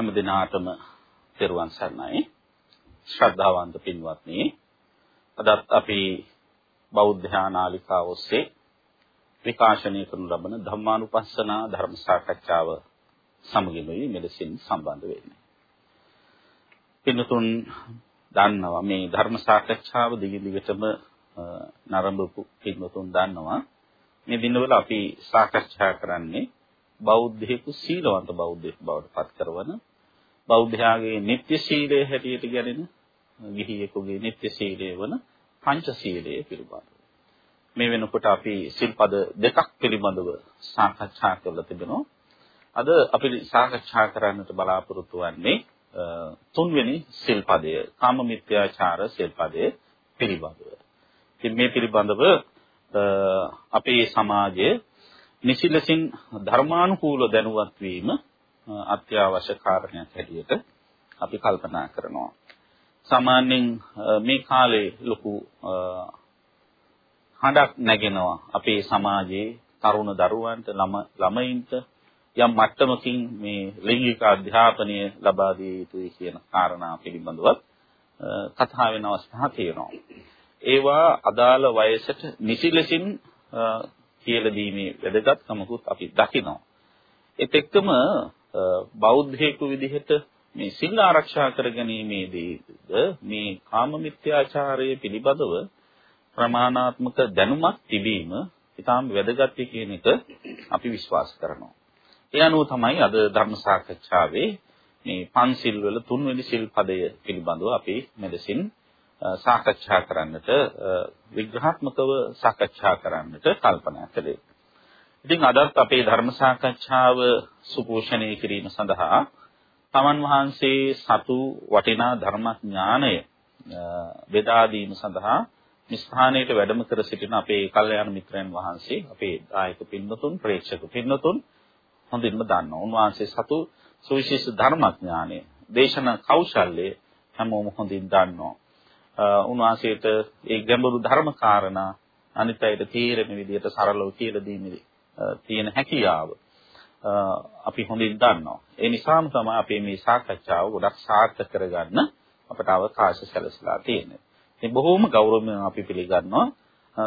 හැම දිනාටම පෙරවන් සරණයි ශ්‍රද්ධාවන්ත පින්වත්නි අදත් අපි බෞද්ධ ඥානාලිකාව ඔස්සේ විකාශනය කරනු ලබන ධම්මානුපස්සනා ධර්ම සාකච්ඡාව සමගිනුයි මෙලෙසින් සම්බන්ධ වෙන්නේ. පින්තුන් දන්නවා මේ ධර්ම සාකච්ඡාව දිගින් දිගටම නරඹපු පින්තුන් දන්නවා මේ දිනවල අපි සාකච්ඡා කරන්නේ බෞද්ධයෙකු සීලවන්ත බෞද්ධයෙකු බවට පත් කරවන බෞද්ධයාගේ නිත්‍ය සීලය හැටියට ගැනෙන ගිහියෙකුගේ නිත්‍ය සීලය වන පංචශීලය පිළිබඳව. මේ වෙනකොට අපි සිල්පද දෙකක් පිළිබඳව සාකච්ඡා කරලා තිබෙනවා. අද අපි සාකච්ඡා කරන්නට බලාපොරොත්තු වෙන්නේ තුන්වෙනි සිල්පදය කාම මිත්‍යාචාර සිල්පදය පිළිබඳව. ඉතින් මේ පිළිබඳව අපේ සමාජයේ නිසිලසින් ධර්මානුකූල දැනුවත් වීම අත්‍යවශ්‍ය කාරණයක් හැටියට අපි කල්පනා කරනවා. සාමාන්‍යයෙන් මේ කාලේ ලොකු හඬක් නැගෙනවා අපේ සමාජයේ තරුණ දරුවන්ට ළමයින්ට යම් මට්ටමකින් මේ ලිංගික අධ්‍යාපනය ලබා දිය යුතුයි කියන කාරණා පිළිබඳව කතා වෙන අවස්ථා තියෙනවා. ඒවා අදාළ වයසට නිසි ලෙසින් කියලා දීමේ වැදගත්කමකුත් අපි දකිනවා. ඒත් එක්කම බෞද්ධයෙකු විදිහට මේ සිල් ආරක්ෂා කරගැනීමේදීද මේ කාම මිත්‍යාචාරය පිළිබඳව ප්‍රමාණාත්මක දැනුමක් තිබීම ඉතාම වැදගත් කියන එක අපි විශ්වාස කරනවා. ඒ අනුව තමයි අද ධර්ම සාකච්ඡාවේ මේ පන්සිල් වල තුන්වෙනි සිල් පදය පිළිබඳව අපි මෙලෙසින් සාකච්ඡා කරන්නට විග්‍රහාත්මකව සාකච්ඡා කරන්නට කල්පනා කළේ. ඉතින් අදත් අපේ ධර්ම සාකච්ඡාව සුපෝෂණය කිරීම සඳහා තමන් වහන්සේ සතු වටිනා ධර්මඥානය බෙදා දීම සඳහා ස්ථානයට වැඩම කර සිටින අපේ කල්යාණ මිත්‍රයන් වහන්සේ අපේ ආයක පින්නතුන් ප්‍රේක්ෂක පින්නතුන් හොඳින්ම දන්නවා. උන්වහන්සේ සතු සුවිශේෂ ධර්මඥානය දේශනා කෞශල්‍ය හැමෝම හොඳින් දන්නවා. උන්වහන්සේට ඒ ගැඹුරු ධර්ම කාරණා අනිත් අයට තීරණ විදිහට සරලව කියලා දීමේ තියෙන හැකියාව අපි හොඳින් දන්නවා. ඒ නිසාම තමයි අපි මේ සාකච්ඡාව ගොඩක් සාර්ථක කරගන්න අපට අවකාශ සැලසලා තියෙන්නේ. ඉතින් බොහෝම ගෞරවයෙන් අපි පිළිගන්නවා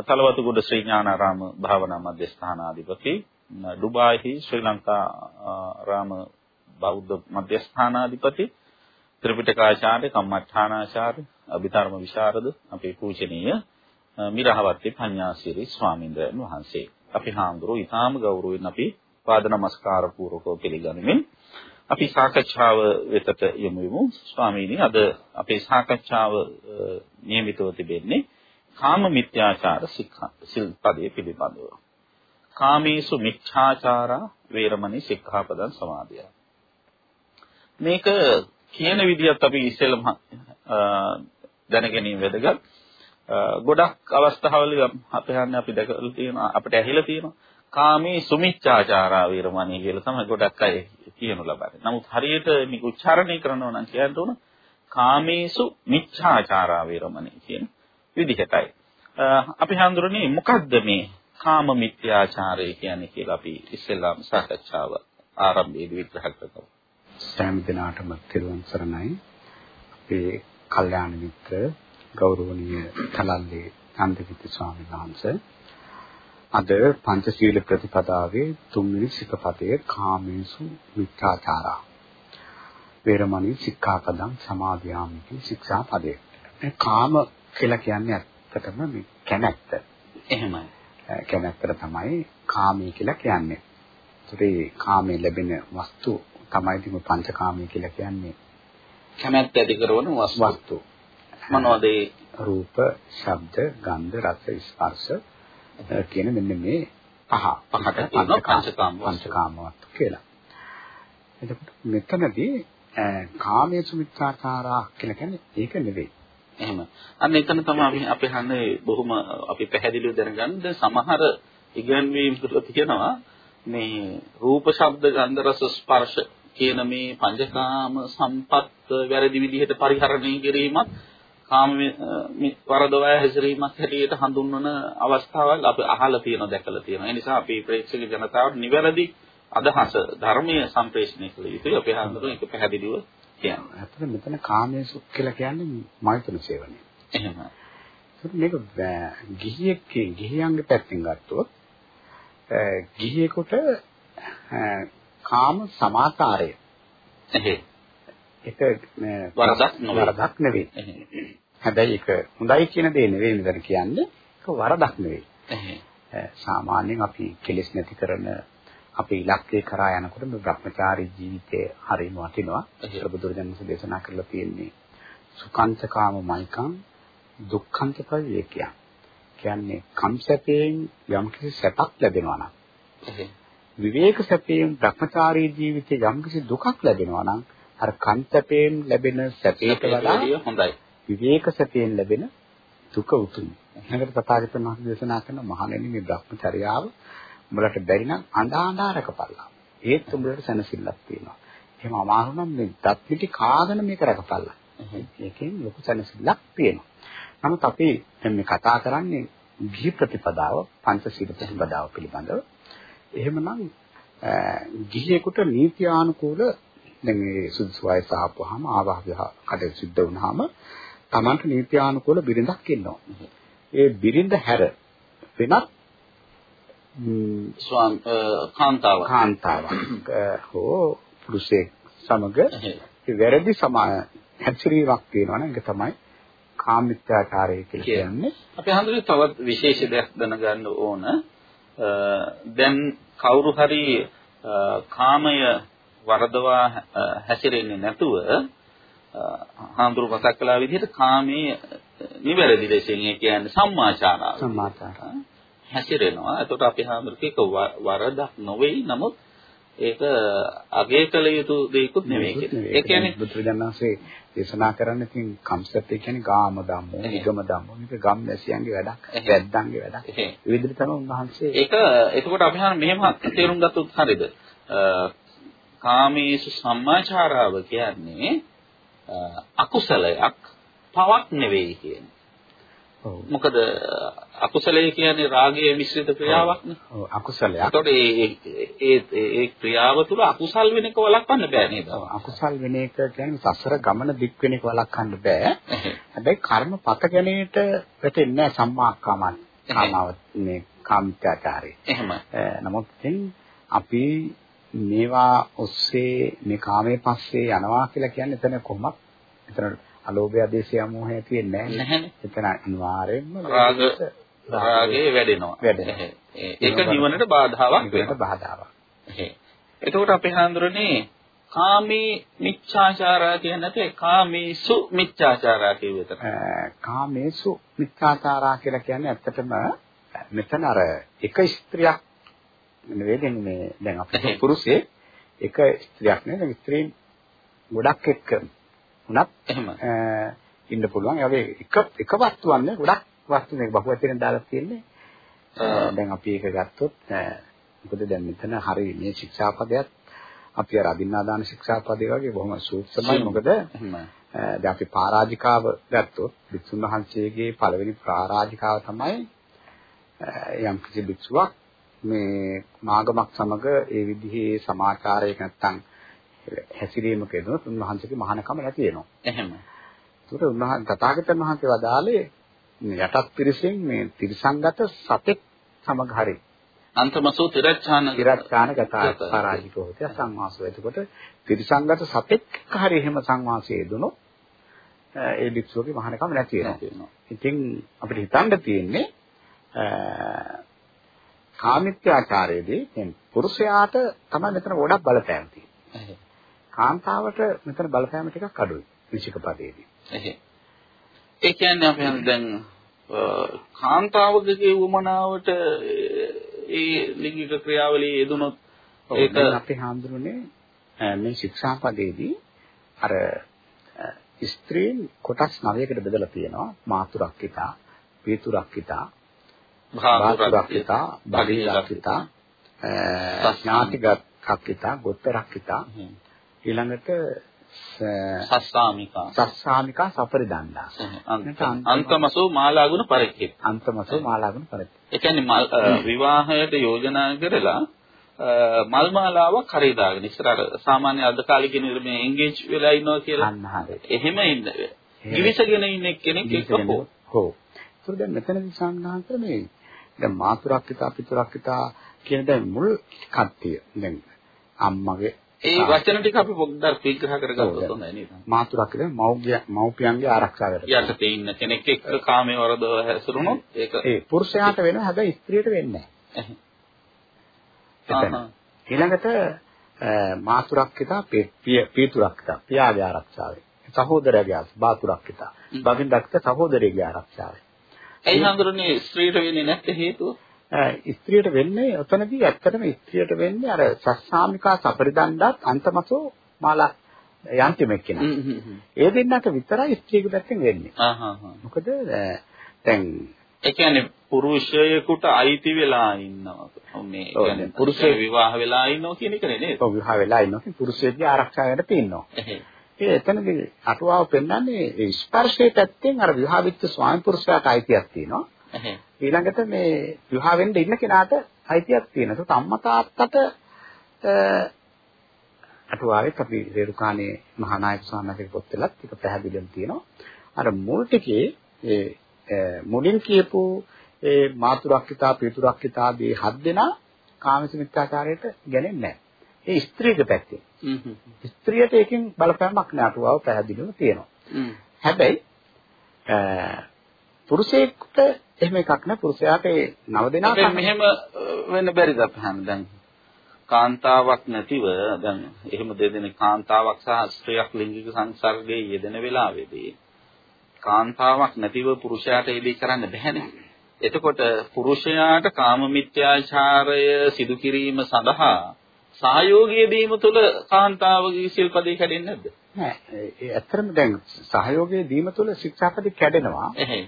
තලවතුගොඩ ශ්‍රී ඥානාරාම භාවනා මධ්‍යස්ථානාධිපති ඩුබායිහි ශ්‍රී ලංකා රාම බෞද්ධ මධ්‍යස්ථානාධිපති ත්‍රිපිටකාචාර්ය කම්මඨානාචාර්ය අභිධර්ම විශාරද අපේ පූජනීය මිරහවත්තේ පඤ්ඤාසිරි ස්වාමීන් වහන්සේ. අපි හාමුදුරුවෝ ඊටාම ගෞරවයෙන් අපි පාද නමස්කාර පූර්වකව පිළිගනිමින් අපි සාකච්ඡාව වෙතට යමු වෙමු. ස්වාමීනි අද අපේ සාකච්ඡාව නියමිතව තිබෙන්නේ කාම මිත්‍යාචාර සිල්පදයේ පිළිබඳව. කාමීසු මිච්ඡාචාරා වේරමණී සික්ඛාපදං සමාදියා. මේක කියන විදිහත් අපි ඉස්සෙල්ලම දැනගැනීම වැදගත්. ගොඩක් අවස්ථාවල අපහන්නේ අපි දැකලා තියෙනවා අපිට ඇහිලා තියෙනවා කාමී සුමිච්ඡාචාරා වීරමණී කියලා තමයි ගොඩක් අය කියනු ලබන්නේ. නමුත් හරියට මේක උච්චාරණය කරනවා නම් කියන්න උන කාමීසු මිච්ඡාචාරා වීරමණී කියන විදිහටයි. අපි හඳුරන්නේ මොකද්ද මේ කාම මිත්‍යාචාරය කියන්නේ කියලා අපි ඉස්සෙල්ලාම සාකච්ඡාව ආරම්භයේදී විග්‍රහ කරනවා. සෑම දිනාටම තෙරුවන් සරණයි. අපේ කල්යාණ මිත්‍ර ගෞරවනීය තලල්ලේ නන්දකිත ස්වාමීන් වහන්සේ. අද පංචශීල ප්‍රතිපදාවේ තුන්වෙනි සිකපදයේ කාමේසු මිත්‍යාචාරා වේරමණී සික්ඛාපදං සමාදියාමිති ශික්ෂාපදේ. මේ කාම කියලා කියන්නේ ඇත්තටම මේ කැමැත්ත. එහෙමයි. කැමැත්තට තමයි කාමී කියලා කියන්නේ. ඒතරේ කාමේ ලැබෙන වස්තු තමයි ඉතින් පංචකාමී කියලා කියන්නේ. කැමැත්ත ඇති කරන වස්තු මොනවද ඒ රූප, ශබ්ද, ගන්ධ, රස, ස්පර්ශ කියන මෙන්න මේ පහ පහට තියෙනවා පංචකාම පංචකාම වස්තු කියලා. එතකොට මෙතනදී කාමයේ මිත්‍යාචාරා කියලා කියන්නේ ඒක නෙවෙයි. එහෙම. අන්න එතන තමයි අපි අපි හන්නේ බොහොම අපි පැහැදිලිව දැනගන්න දැන් සමහර ඉගැන්වීම් තුළ තියෙනවා මේ රූප ශබ්ද ගන්ධ රස ස්පර්ශ කියන මේ පංචකාම සම්පත් වැරදි විදිහට පරිහරණය කිරීමත් කාම වරදවා හැසිරීමක් හැටියට හඳුන්වන අවස්ථාවල් අපි අහලා තියෙනවා දැකලා තියෙනවා. ඒ නිසා අපි ප්‍රේක්ෂක ජනතාවට නිවැරදි අදහස ධර්මීය සම්ප්‍රේෂණය කළ යුතුයි. අපි හඳුනන එක පැහැදිලිව කියනවා. ඇත්තට මෙතන කාමයේ කියලා කියන්නේ මෛත්‍රී සේවනය. එහෙම. මේක ගිහියෙක්ගේ ගිහියන්ගේ පැත්තෙන් ගත්තොත් ගිහියෙකුට කාම සමාකාරය. එහෙ. ඒක වරදක් නෙවෙයි. හැබැයි ඒක හොඳයි කියන දේ නෙවෙයි මෙතන කියන්නේ. ඒක වරදක් නෙවෙයි. සාමාන්‍යයෙන් අපි කෙලෙස් නැති කරන අපේ ඉලක්කය කරා යනකොට මේ Brahmachari ජීවිතය හරිම වටිනවා. ඒක බුදුරජාණන් දේශනා කරලා තියෙන්නේ සුඛංච කාම මයිකං දුක්ඛංච පවිවේකයන්. කියන්නේ කම්සැපයෙන් යම්කිසි සැපක් ලැබෙනවා නම් විවේක සැපයෙන් Brahmachari ජීවිතේ යම්කිසි දුකක් ලැබෙනවා නම් අර කම්සැපයෙන් ලැබෙන සැපයට වඩා හොඳයි. විවේක සැපයෙන් ලැබෙන දුක උතුම්. ඊළඟට තථාගතයන් වහන්සේ දේශනා කරන මහණෙනි මේ Brahmacharyaව උඹලට බැරි නම් අඬා අඬා රකපල්ලා. ඒත් උඹලට සැනසෙල්ලක් තියෙනවා. එහෙම අමාරු නම් මේ දත් පිටි කාගෙන මේක රකපල්ලා. ඒකෙන් ලොකු සැනසෙල්ලක් තියෙනවා. නමුත් අපි දැන් මේ කතා කරන්නේ ගිහි ප්‍රතිපදාව, පංචශීල ප්‍රතිපදාව පිළිබඳව. එහෙමනම් ගිහියෙකුට නීතියානුකූල දැන් මේ සුදුසු වයස ආපුවාම ආවාහ කටයුතු සිද්ධ වුණාම Tamanට නීතියානුකූල බිරිඳක් ඉන්නවා. ඒ බිරිඳ හැර වෙනත් ස්වාම කාන්තාවක් කාන්තාවක් හෝ පුරුෂයෙක් සමග වැරදි සමා හැසිරීමක් තියෙනවා නම් ඒක තමයි කාමිත්‍යාචාරය කියලා කියන්නේ. අපි හඳුනේ තවත් විශේෂ දෙයක් දැනගන්න ඕන. දැන් කවුරු හරි කාමය වරදවා හැසිරෙන්නේ නැතුව හාමුදුරු මතක් කළා විදිහට කාමයේ නිවැරදි ලෙසින් ඒ කියන්නේ සම්මාචාරාව. සම්මාචාරාව. හැසිරෙනවා. එතකොට අපි හාමුදුරුවෝ ඒක වරදක් නොවේයි. නමුත් ඒක අගය කළ යුතු දෙයක්ුත් නෙවෙයි කියන්නේ. ඒ කියන්නේ බුදුරජාණන්සේ දේශනා කරන්නේ තින් කම්සප්පේ කියන්නේ ගාම ධම්මෝ, නිගම ධම්මෝ. මේක ගම් නැසියන්ගේ වැඩක්, වැද්දන්ගේ වැඩක්. ඒ විදිහට තමයි උන්වහන්සේ ඒක එතකොට අපි හාම මෙහෙම තේරුම් ගත්තොත් හරියද? කාමීසු සම්මාචාරාව කියන්නේ අකුසලයක් පවක් නෙවෙයි කියන්නේ. මොකද අකුසලයේ කියන්නේ රාගයේ මිශ්‍රිත ක්‍රියාවක්නේ. ඔව් අකුසලයක්. ඒතකොට ඒ ඒ ඒ ක්‍රියාව තුළ අකුසල් වෙන එක වළක්වන්න බෑ නේද? ඔව් අකුසල් වෙන එක කියන්නේ සසර ගමන දික් වෙන එක වළක්වන්න බෑ. හැබැයි කර්මපත ගැනීමට වැටෙන්නේ නැහැ සම්මාක්කාමයි. කාමාව මේ කාමිකාචාරය. එහෙම. නමුත් අපි මේවා ඔස්සේ මේ කාමයේ පස්සේ යනවා කියලා කියන්නේ එතන කොහොමත් එතන අලෝභය ආදේශය මොහේ තියෙන්නේ නැහැ. එතන අනිවාර්යෙන්ම රාග රාගේ වැඩෙනවා. වැඩෙනවා. ඒක නිවනට බාධාවක් වෙනවා. බාධාවක්. එතකොට අපේ හඳුරන්නේ කාමී මිච්ඡාචාරා කියන්නේ නැතේ කාමීසු මිච්ඡාචාරා කියුවේතන. කාමේසු මිච්ඡාචාරා කියලා කියන්නේ ඇත්තටම මෙතන අර එක ස්ත්‍රියක් නෙවෙයි මේ දැන් අපේ පුරුෂයේ එක ස්ත්‍රියක් නෙවෙයි ස්ත්‍රීන් ගොඩක් එක්ක උනත් එහෙම ඉන්න පුළුවන්. ඒ වගේ එක එක වස්තුවක් නේ ගොඩක් වස්තු මේක බහුවචනෙන් දාලා තියෙන්නේ. දැන් අපි ඒක ගත්තොත් මොකද දැන් මෙතන හරි මේ ශික්ෂාපදයක් අපි අර අදින්නාදාන ශික්ෂාපදේ වගේ බොහොම සූක්ෂමයි. මොකද දැන් අපි පරාජිකාව ගත්තොත් විසුණු වහන්සේගේ පළවෙනි පරාජිකාව තමයි යම් කිසි භික්ෂුවක් මේ මාගමක් සමග ඒ විදිහේ සමාචාරයක නැත්තම් හැසිරීමක යෙදුනොත් උන්වහන්සේගේ මහානකම නැති වෙනවා. එහෙම. ඒකට උන්වහන්සේ තථාගතයන් වහන්සේ වදාළේ යටත් පිරිසෙන් මේ තිරසංගත සතෙක් සමග හරි අන්තමසෝ තිරච්ඡාන තිරච්ඡාන ගතා පරාජිකෝ හොත සංවාසෝ. එතකොට තිරසංගත සතෙක් හරි එහෙම සංවාසයේ යෙදුනොත් ඒ භික්ෂුවගේ මහානකම නැති වෙනවා. ඉතින් අපිට හිතන්න තියෙන්නේ කාමිත්‍යාචාරයේදී දැන් පුරුෂයාට තමයි මෙතන ගොඩක් බලපෑම් තියෙන්නේ. කාන්තාවට මෙතන බලපෑම ටිකක් අඩුයි විශේෂක පදයේදී. ඒ කියන්නේ අපි දැන් කාන්තාවකගේ වමනාවට ඒ ලිංගික ක්‍රියාවලියේ යෙදුනොත් ඒක අපි හඳුනන්නේ මේ ශික්ෂා පදයේදී අර ස්ත්‍රීන් කොටස් 9කට බෙදලා තියෙනවා. මාතුරක්කිතා, පීතුරක්කිතා, භාතුරක්කිතා, බඩේරක්කිතා, ඥාතිගක්කිතා, ගොත්තරක්කිතා ඊළඟට සස්සාමිකා සස්සාමිකා සපරිදණ්ඩා අන්තමසෝ මාලාගුණ පරික්කේ අන්තමසෝ මාලාගුණ පරික්කේ ඒ කියන්නේ විවාහයට යෝජනා කරලා මල් මාලාවක් කරේ දාගෙන ඉස්සර අර සාමාන්‍ය අද කාලේ කියන මේ එන්ගේජ් වෙලා ඉන්නවා කියලා. එහෙම ඉන්න. කිවිසගෙන ඉන්න කෙනෙක් එක්ක. හෝ. ඒතර දැන් මෙතනදී සංඝාන්තර මේ දැන් මාතුරක්කිතා පිතුරක්කිතා කියන දැන් මුල් කට්ටිය දැන් අම්මගේ ඒ වචන ටික අපි පොඩ්ඩක් විග්‍රහ කරගත්තොත් හොඳයි නේද? මාතුරක්කිතා මව්ගේ මව්පියන්ගේ ආරක්ෂාවට. යටතේ ඉන්න කෙනෙක් එක්ක කාමයේ වරදව හැසිරුණොත් ඒක ඒ පුරුෂයාට වෙනවා හැබැයි ස්ත්‍රියට වෙන්නේ නැහැ. ඊළඟට මාතුරක්කිතා පීතුරක්කිතා පියාගේ ආරක්ෂාවේ. සහෝදරයාගේ බාතුරක්කිතා බගින්දක්ක සහෝදරයාගේ ආරක්ෂාවේ. ඒ හඳුරන්නේ ස්ත්‍රීට වෙන්නේ නැත්තේ හේතුව ස්ත්‍රියට වෙන්නේ ඔතනදී ඇත්තටම ස්ත්‍රියට වෙන්නේ අර සස්සාමිකා සපරිදණ්ඩත් අන්තමසෝ මාලා යන්තිමෙක් කෙනා. ඒ දෙන්නට විතරයි ස්ත්‍රියක පැත්තෙන් වෙන්නේ. මොකද දැන් ඒ කියන්නේ පුරුෂයෙකුට අයිති වෙලා ඉන්නවා. මේ කියන්නේ පුරුෂය විවාහ වෙලා ඉන්නවා කියන එක නේද? ඔව් විවාහ වෙලා ඉන්නවා. පුරුෂයෙක්ගේ ආරක්ෂාවකට තියෙනවා. ඒ එතනදී අටුවාව පෙන්වන්නේ ස්පර්ශයේ පැත්තෙන් අර විවාහ වෙච්ච ස්වාමි පුරුෂයාට අයිතියක් තියෙනවා. ඊළඟට මේ විවාහ වෙන්න ඉන්න කෙනාට අයිතියක් තියෙනවා. ඒක අම්මා තාත්තට අටුවාවේ අපි රේරුකාණේ මහානායක ස්වාමීන් වහන්සේගේ පොත්වලත් ඒක පැහැදිලිවම තියෙනවා. අර මුල් ටිකේ ඒ මුලින් කියපු ඒ මාතුරක්කිතා පිතුරක්කිතා ආදී හත් දෙනා කාමසිමිත්‍යාචාරයට ගැනෙන්නේ නැහැ. ඒ ස්ත්‍රීක පැත්තේ. ස්ත්‍රියට ඒකෙන් බලපෑමක් නෑටුවව පැහැදිලිවම තියෙනවා. හැබැයි පුරුෂයෙකුට එහෙම එකක් නෑ. පුරුෂයාට ඒ නව දෙනා දැන් මෙහෙම වෙන්න බැරිද අපහන් දැන් කාන්තාවක් නැතිව දැන් එහෙම දෙදෙනෙක් කාන්තාවක් සහ ස්ත්‍රියක් ලිංගික සංසර්ගයේ යෙදෙන වෙලාවේදී කාන්තාවක් නැතිව පුරුෂයාට ඒ දේ කරන්න බැහැනේ. එතකොට පුරුෂයාට කාම මිත්‍යාචාරය සිදු කිරීම සඳහා සහයෝගය දීම තුළ කාන්තාවගේ සිල්පදේ කැඩෙන්නේ නැද්ද? නෑ. ඒ ඇත්තටම දැන් සහයෝගය දීම තුළ ශික්ෂාපදේ කැඩෙනවා. එහෙයි.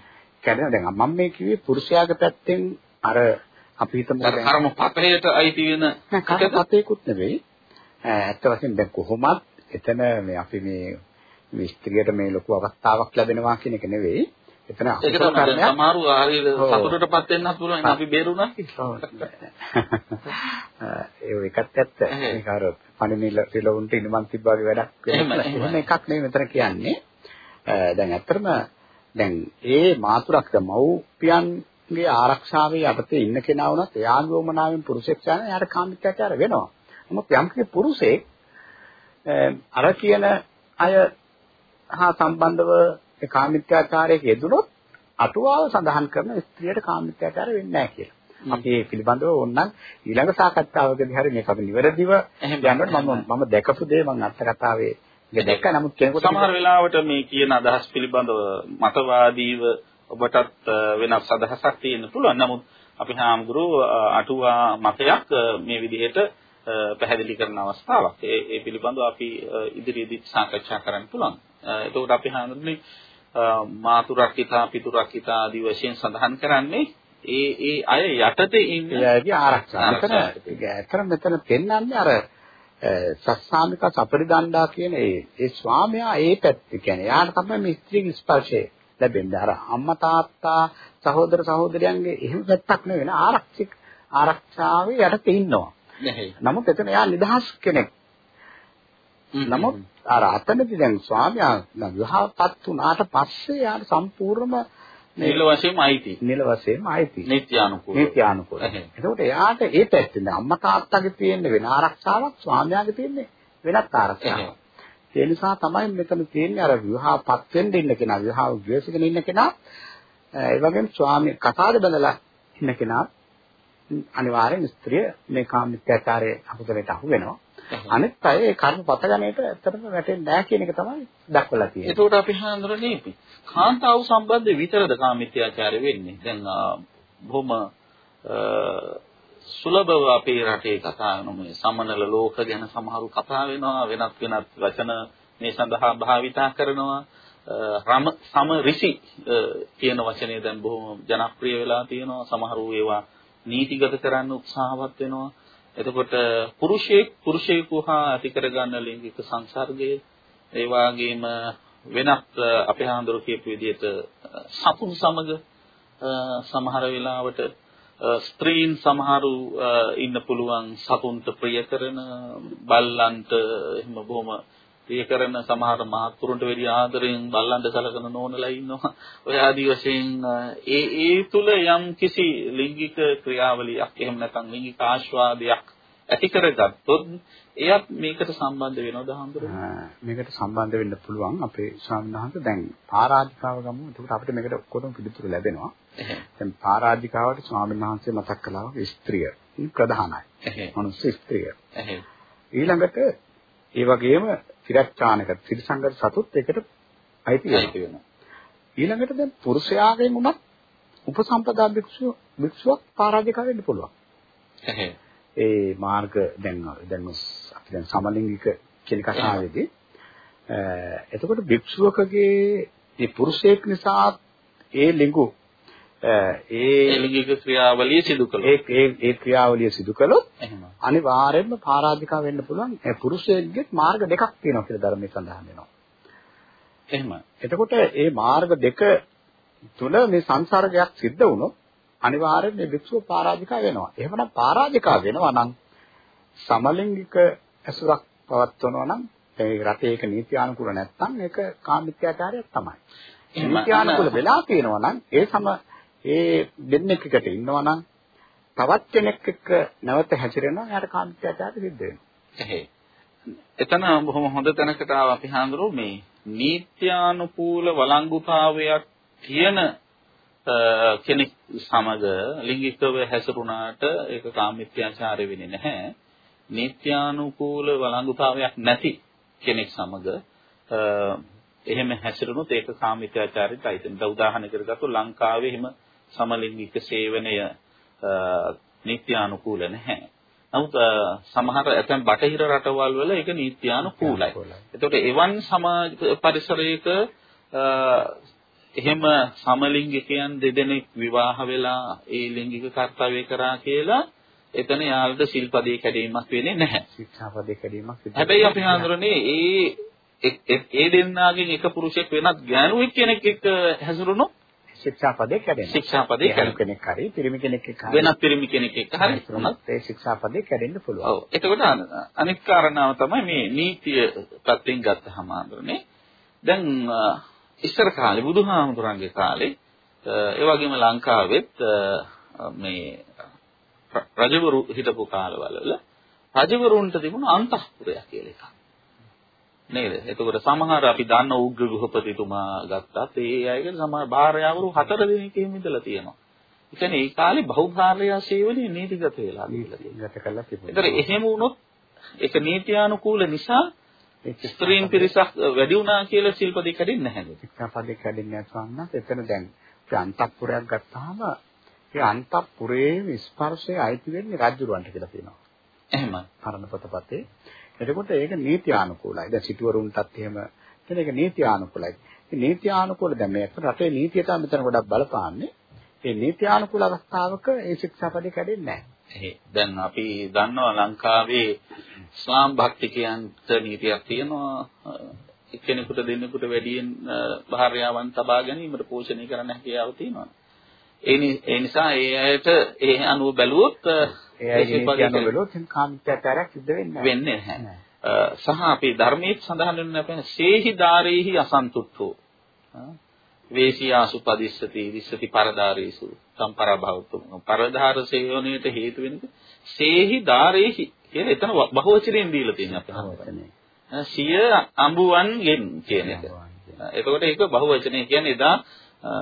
කැඩෙනවා. දැන් මම මේ කිව්වේ පුරුෂයාගේ පැත්තෙන් අර අපි හිතමු කර්ම පතේට අයිති වෙන කර්ම පතේකුත් නෙවෙයි. ඇත්ත වශයෙන්ම දැන් කොහොමත් එතන මේ අපි මේ මේ ස්ත්‍රියට මේ ලොකු අවස්ථාවක් ලැබෙනවා කියන එක නෙවෙයි. එතන ඒක තමයි සමහරු හරියට සතුටටපත් වෙන්නත් පුළුවන් අපි බේරුණා. ඒ එකත් ඇත්ත. ඒක අර පණිනිල රිලවුන්ට ඉනිමන් තිබ්බාගේ වැඩක් එහෙම එකක් නෙවෙයි මෙතන කියන්නේ. දැන් ඇත්තටම දැන් ඒ මාතුරක්ද මව්පියන්ගේ ආරක්ෂාවේ යටතේ ඉන්න කෙනා වුණත් එයාගේ වමනාවෙන් පුරුෂයෙක් යන එයාට කාමිත්‍යාචාර වෙනවා. නමුත් යම් පුරුෂයෙක් අර කියන අය හා සම්බන්ධව ඒ කාමිත්‍යාචාරයක යෙදුනොත් අටුවාව සඳහන් කරන ස්ත්‍රියට කාමිත්‍යාචාර වෙන්නේ නැහැ කියලා. අපි මේ පිළිබඳව ඕනනම් ඊළඟ සාකච්ඡාවකදී හරි මේක අපි නිවැරදිව යනකොට මම මම දැකපු දේ මම අර්ථ කතාවේ දැක්ක නමුත් කෙනෙකුට සමහර වෙලාවට මේ කියන අදහස් පිළිබඳව මතවාදීව ඔබටත් වෙනස් අදහසක් තියෙන්න පුළුවන්. නමුත් අපි හාමුදුරුව අටුවා මතයක් මේ විදිහට පැහැදිලි කරන අවස්ථාවක්. ඒ ඒ පිළිබඳව අපි ඉදිරියේදී සාකච්ඡා කරන්න පුළුවන්. එතකොට අපි හඳුන්නේ මාතුරක්කිතා පිතුරක්කිතා ආදී වශයෙන් සඳහන් කරන්නේ ඒ ඒ අය යටතේ ඉන්න ආරක්ෂා. මෙතන ඇත්තට මෙතන පෙන්වන්නේ අර සස්සාමික සපරිදණ්ඩා කියන ඒ ඒ ස්වාමියා ඒ පැත්තේ කියන්නේ යාට තමයි මේ ස්ත්‍රීගේ ස්පර්ශය ලැබෙන්නේ. අර අම්මා තාත්තා සහෝදර සහෝදරයන්ගේ එහෙම පැත්තක් නෙවෙයි ආරක්ෂිත ආරක්ෂාවේ යටතේ ඉන්නවා. නමුත් එතන යා නිදහස් කෙනෙක්. නමුත් අර අතනදී දැන් ස්වාමියා විවාහපත් වුණාට පස්සේ යාට සම්පූර්ණම නිල වශයෙන්ම අයිති. නිල වශයෙන්ම අයිති. නිත්‍යානුකූල. නිත්‍යානුකූල. එතකොට එයාට ඒ පැත්තෙන් අම්මා තාත්තගේ තියෙන වෙන ආරක්ෂාවක් ස්වාමියාගේ තියෙන්නේ වෙනත් ආරක්ෂාවක්. ඒ නිසා තමයි මෙතන තියෙන්නේ අර විවාහපත් වෙන්න ඉන්න කෙනා විවාහ ද්වේෂගෙන ඉන්න කෙනා ඒ වගේම ස්වාමි කතාද බඳලා ඉන්න කෙනා අනිවාර්යෙන් ස්ත්‍රිය මේ කාමිත්‍යාචාරයේ අකුසලයට අහු වෙනවා. අනිත් අය ඒ කර්ම පතගණයට ඇත්තටම වැටෙන්නේ නැහැ කියන එක තමයි දක්වලා තියෙන්නේ. ඒකට අපි හඳුරන්නේ කාන්තාව සම්බන්ධ විතරද කාමිත්‍යාචාරය වෙන්නේ. දැන් බොහොම සුලභව අපේ රටේ කතා වෙන මේ සමනල ලෝක ගැන සමහරු කතා වෙනවා වෙනත් වෙනත් වචන මේ සඳහා භාවිතා කරනවා රම සම ඍෂි කියන වචනේ දැන් බොහොම ජනප්‍රිය වෙලා තියෙනවා සමහරු ඒවා නීතිගත කරන්න උත්සාහවත් වෙනවා එතකොට පුරුෂයෙක් පුරුෂයෙකු හා ඇති කරගන්න ලිංගික සංසර්ගය ඒ වගේම වෙනත් අපේ හාමුදුරු කියපු විදිහට සතුන් සමග සමහර වෙලාවට ස්ත්‍රීන් සමහරු ඉන්න පුළුවන් සතුන්ට ප්‍රිය කරන බල්ලන්ට එහෙම බොහොම ප්‍රිය කරන සමහර මහත්තුරුන්ට වැඩි ආදරෙන් බල්ලන්ට සලකන නෝනලා ඉන්නවා. ඔය ආදී වශයෙන් ඒ ඒ තුල යම් කිසි ලිංගික ක්‍රියාවලියක් එහෙම නැත්නම් ලිංගික ආස්වාදයක් ඇති කරගත්තොත් එයත් මේකට සම්බන්ධ වෙනවද හඳුරන්නේ? මේකට සම්බන්ධ වෙන්න පුළුවන් අපේ ස්වාමීන් වහන්සේ දැන් පරාජිකාව ගමු. එතකොට අපිට මේකට ඔක්කොම පිළිතුරු ලැබෙනවා. දැන් පරාජිකාවට ස්වාමීන් වහන්සේ මතක් කළා ස්ත්‍රිය ප්‍රධානයි. මනුස්ස ස්ත්‍රිය. ඊළඟට ඒ වගේම තිරච්ඡානක ත්‍රිසංගත සතුත් එකට අයිති වෙනවා. ඊළඟට දැන් පුරුෂයාගෙන් උනත් උපසම්පදා භික්ෂුව භික්ෂුවක් පරාජිකා වෙන්න පුළුවන්. ඒ මාර්ග දැන් දැන් අපි දැන් සමලිංගික කියන කතාවේදී එතකොට භික්ෂුවකගේ මේ පුරුෂයෙක් නිසා ඒ ලිංගු ඒ ලිංගික ක්‍රියාවලිය සිදු කළොත් ඒ ඒ ඒ ක්‍රියාවලිය සිදු කළොත් අනිවාර්යයෙන්ම පරාජිකා වෙන්න පුළුවන් ඒ පුරුෂයෙක්ගේ මාර්ග දෙකක් තියෙනවා කියලා ධර්මයේ සඳහන් වෙනවා. එහෙම. එතකොට මේ මාර්ග දෙක තුල මේ සංසර්ගයක් සිද්ධ වුණොත් අනිවාර්යයෙන් මේ භික්ෂුව පරාජිකා වෙනවා. එහෙමනම් පරාජිකා වෙනවා නම් සමලිංගික ඇසුරක් පවත්වනවා නම් ඒ රටේ ඒක නීත්‍යානුකූල නැත්නම් ඒක කාමිත්‍යාචාරයක් තමයි. නීත්‍යානුකූල වෙලා තියෙනවා නම් ඒ සම ඒ දෙන්නෙක් එකට ඉන්නවා නම් තවත් කෙනෙක් එක්ක නැවත හැසිරෙනවා එයාට කාමිත්‍යාචාරය සිද්ධ වෙනවා. එතන බොහොම හොඳ තැනකට ආව අපි හඳුරු මේ නීත්‍යානුකූල වළංගුතාවයක් තියෙන කෙනෙක් සමග ලිංගිකව හැසිරුණාට ඒක කාමිත්‍යාචාරය වෙන්නේ නැහැ. නීත්‍යානුකූල වළංගුතාවයක් නැති කෙනෙක් සමග එහෙම හැසිරුණොත් ඒක කාමිත්‍යාචාරයට අයිති. දැන් උදාහරණ කරගත්තොත් ලංකාවේ එහෙම සමලිංගික සේවනය නීත්‍යානුකූල නැහැ. නමුත් සමහර ඇතැම් බටහිර රටවල් වල ඒක නීත්‍යානුකූලයි. එතකොට එවන් සමාජ පරිසරයක එහෙම සමලිංගිකයන් දෙදෙනෙක් විවාහ වෙලා ඒ ලිංගික කර්තව්‍ය කරා කියලා එතන යාළට සිල්පදේ කැඩීමක් වෙන්නේ නැහැ. ශික්ෂාපදේ කැඩීමක් හැබැයි අපි හඳුරන්නේ ඒ ඒ දෙන්නාගෙන් එක පුරුෂයෙක් වෙනත් ගෑනුවෙක් කෙනෙක් එක්ක හැසිරුණොත් ශික්ෂාපදේ කැඩෙනවා. ශික්ෂාපදේ කැඩෙනවා. කෙනෙක් හරි පිරිමි කෙනෙක් එක්ක හරි වෙනත් පිරිමි කෙනෙක් එක්ක හරි වුණත් ඒ ශික්ෂාපදේ කැඩෙන්න පුළුවන්. ඔව්. එතකොට අනිත් කාරණාව තමයි මේ නීතිය පැත්තෙන් ගත්තහම හඳුරන්නේ. දැන් ඉස්සර කාලේ බුදුහාමුදුරන්ගේ කාලේ ඒ වගේම ලංකාවෙත් මේ රජවරු හිටපු කාලවල රජවරුන්ට තිබුණ අන්තఃපුරයක් කියලා එකක්. නේද? එතකොට සමහර අපි දන්න උග්‍ර ගෘහපතිතුමා ගත්තත් ඒ අයගේ සමහර භාර්යාවරු හතර දෙනෙක් එහෙම ඉඳලා තියෙනවා. ඒ කියන්නේ ඒ කාලේ බහුභාර්යා සේවනයේ නීතිගත වෙලා ගත කළා තිබුණා. ඒතර එහෙම වුණොත් ඒක නීත්‍යානුකූල නිසා ස්ත්‍රීන් පිරිසක් වැඩි වුණා කියලා සිල්පදේ කැඩෙන්නේ නැහැ. ශික්ෂාපදේ කැඩෙන්නේ නැත්නම් එතන දැන් ඒ අන්තපුරයක් ගත්තාම ඒ අන්තපුරේ ස්පර්ශය අයිති වෙන්නේ රජුරවන්ට කියලා කියනවා. එහෙමයි. පරණ පොතපතේ. එතකොට ඒක නීත්‍යානුකූලයි. දැන් සිටුවරුන්ටත් එහෙම කියන එක නීත්‍යානුකූලයි. මේ නීත්‍යානුකූල දැන් මේ රටේ නීතිය තමයි මෙතන ගොඩක් බලපාන්නේ. ඒ නීත්‍යානුකූල අවස්ථාවක ඒ ශික්ෂාපදේ කැඩෙන්නේ නැහැ. දැන් අපි දන්නවා ලංකාවේ ඉස්ලාම් භක්තිකයන්ට නීතියක් තියෙනවා එක්කෙනෙකුට දෙන්නෙකුට වැඩියෙන් භාර්යාවන් තබා ගැනීමට පෝෂණය කරන්න හැකියාව තියෙනවා. ඒ නිසා ඒ අයට ඒ අනුව බැලුවොත් ඒ නීතිය බැලුවොත් කාමිත්‍යාචාරයක් සිද්ධ වෙන්නේ. වෙන්නේ නැහැ. සහ අපි ධර්මයේ සඳහන් වෙන අපේ සේහි ධාරේහි අසන්තුට්ඨෝ වේසියාසු පදිස්සති විස්සති පරදාරේසු සම්පරභවතු. පරදාර සේවනයේට හේතු වෙන්නේ සේහි ධාරේහි කියන එතන බහුවචනයෙන් දීලා තියෙන අපේ සිය අඹුවන්ගෙන් කියන එක. එතකොට ඒක බහුවචනය කියන්නේ එදා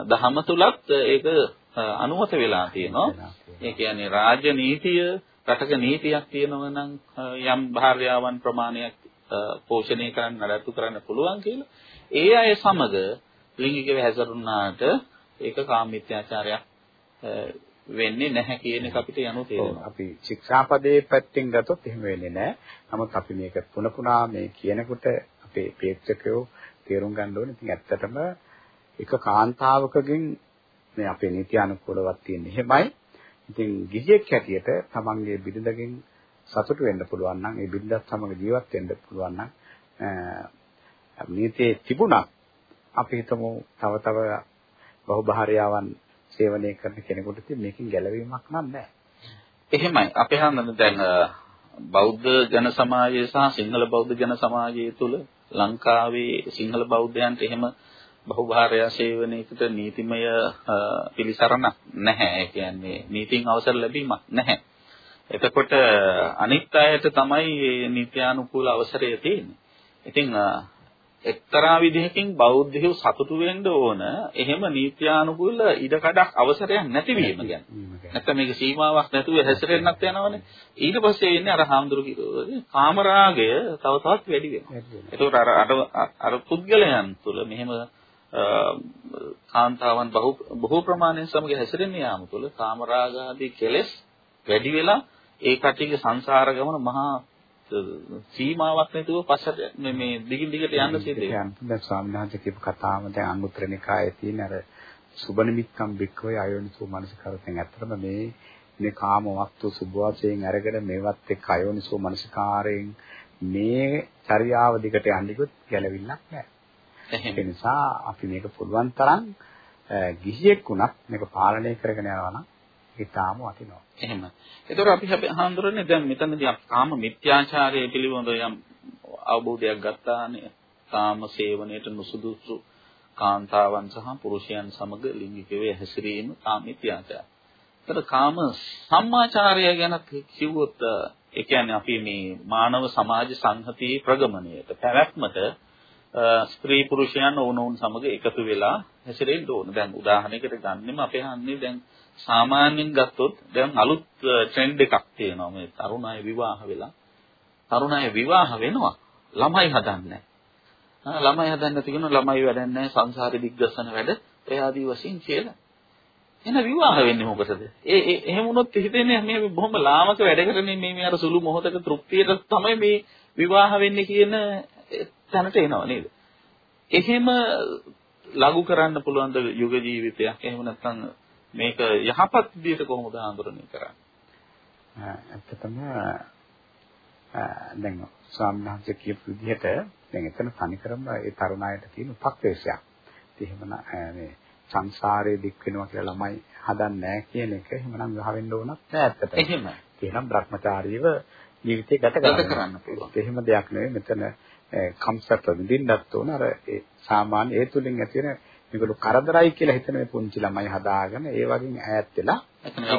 දහම තුලත් ඒක අනුමත වෙලා තියෙනවා. ඒ කියන්නේ රාජ්‍ය නීතිය රටක නීතියක් තියෙනවා නම් යම් භාර්යාවන් ප්‍රමාණයක් පෝෂණය කරන්න නඩත්තු කරන්න පුළුවන් කියලා. ඒ අය සමග ලිංගිකව හැසිරුණාට ඒක කාමීත්‍යාචාරයක් වෙන්නේ නැහැ කියන එක අපිට යනු තේරෙනවා. අපි ශික්ෂාපදයේ පැත්තෙන් ගත්තොත් එහෙම වෙන්නේ නැහැ. නමුත් අපි මේක පුන පුනා මේ කියනකොට අපේ ප්‍රේක්ෂකයෝ තේරුම් ගන්න ඕනේ. ඉතින් ඇත්තටම එක කාන්තාවකගෙන් මේ අපේ නීති අනුකූලවත් තියෙන්නේ. එහෙමයි. ඉතින් ගිහියෙක් හැටියට තමන්ගේ බිරිඳගෙන් සතුටු වෙන්න පුළුවන් නම් ඒ බිරිඳත් සමග ජීවත් වෙන්න පුළුවන් නම් නීතියේ තිබුණා අපි හිතමු තව තව බහුභාර්යාවන් සේවනය කරන කෙනෙකුට ඉතින් මේකෙන් ගැලවීමක් නැහැ. එහෙමයි. අපේ හන්දන දැන් බෞද්ධ ජන සමාජය සහ සිංහල බෞද්ධ ජන සමාජය තුළ ලංකාවේ සිංහල බෞද්ධයන්ට එහෙම බහුභාර්යා සේවනයේකට නීතිමය පිළිසරණක් නැහැ. ඒ කියන්නේ නීතින් අවසර ලැබීමක් නැහැ. එතකොට අනිත් අයට තමයි මේ නීත්‍යානුකූල අවසරය තියෙන්නේ. ඉතින් එක්තරා විදිහකින් බෞද්ධයෝ සතුටු වෙන්න ඕන එහෙම නීත්‍යානුකූල ඉඩකඩක් අවසරයක් නැතිවීම ගැන. නැත්නම් මේක සීමාවක් නැතුව හැසිරෙන්නත් යනවනේ. ඊට පස්සේ එන්නේ අර හාමුදුරු කිව්වේ කාමරාගය තව තවත් වැඩි වෙනවා. ඒකෝට අර අර පුද්ගලයන් තුළ මෙහෙම කාන්තාවන් බහු ප්‍රමාණයෙන් සමග හැසිරෙන්න යාම තුළ කාමරාග ආදී කෙලෙස් වැඩි වෙලා ඒ කටිගේ සංසාර ගමන මහා සීමාවක් නැතුව පස්සට මේ මේ දිගින් දිගට යන්න සිද්ධ වෙනවා. දැන් ස්වාමීන් වහන්සේ කියපු කතාවම දැන් අනුත්තර නිකායේ තියෙන අර සුබ නිමිත්තම් බික්කෝයි අයෝනිසෝ මනසිකාරයෙන් ඇත්තටම මේ මේ කාම වස්තු සුභවාසයෙන් අරගෙන මේවත් එක්ක අයෝනිසෝ මනසිකාරයෙන් මේ චර්යාව දිගට යන්නකොත් ගැලවිල්ලක් නැහැ. ඒ නිසා අපි මේක පුළුවන් තරම් ගිහියෙක් වුණත් මේක පාලනය කරගෙන යනවා නම් ඊටාම වටිනවා. එහෙම. ඒතර අපි හඳුරන්නේ දැන් මෙතනදී කාම මිත්‍යාචාරය පිළිබඳ යම් අවබෝධයක් ගත්තානේ. කාම සේවනයේට නුසුදුසු කාන්තාවන් සහ පුරුෂයන් සමග ලිංගිකව හැසිරීම කාම මිත්‍යාචාරය. ඒතර කාම සම්මාචාරය ගැන කිව්වොත් ඒ කියන්නේ අපි මේ මානව සමාජ සංහතියේ ප්‍රගමණයට පැවැත්මට ස්ත්‍රී පුරුෂයන් ඕනෝන් සමග එකතු වෙලා හැසිරෙන්න ඕන. දැන් උදාහරණයකට ගන්නෙම අපේ හන්නේ දැන් සාමාන්‍යයෙන් ගත්තොත් දැන් අලුත් ට්‍රෙන්ඩ් එකක් තියෙනවා. මේ තරුණ අය විවාහ වෙලා. තරුණ අය විවාහ වෙනවා. ළමයි හදන්නේ ළමයි හදන්න නැති කෙනා ළමයි වැඩන්නේ නැහැ. සංසාරෙ දිග්ගස්සන වැඩ ඒ ආදී වශයෙන් කියලා. එන විවාහ වෙන්නේ මොකටද? ඒ එහෙම වුණොත් හිතෙන්නේ මේ බොහොම ලාමක වැඩ කරන්නේ මේ මේ අර සුළු මොහොතක තෘප්තියට තමයි මේ විවාහ වෙන්නේ කියන තැනට එනවා නේද? එහෙම ලඝු කරන්න පුළුවන් ද යුග ජීවිතයක්? එහෙම නැත්නම් මේක යහපත් විදිහට කොහොමද හඳුරන්නේ කරන්නේ? ඇත්තටම දැන් ස්වාමීන් වහන්සේ කියපු විදිහට දැන් එතන තනිකරම ඒ තරුණායට තියෙන උපක්ලේශයක්. එහෙමනම් මේ සංසාරයේ දික් වෙනවා කියලා ළමයි හදන්නේ නැහැ කියන එක එහෙමනම් විවාහ වෙන්න ඕනත් නෑ ඇත්තට. එහෙම. එහෙනම් භ්‍රමචාරීව ජීවිතය ගත කරන්න පුළුවන්. එහෙම දෙයක් නෙවෙයි මෙතන කම්සර්ට විඳින්නත් ඕන අර සාමාන්‍ය ඒ තුලින් ඇති වෙන මේගොල්ලෝ කරදරයි කියලා හිතන මේ පුංචි ළමයි හදාගෙන ඒ වගේ ඈත් වෙලා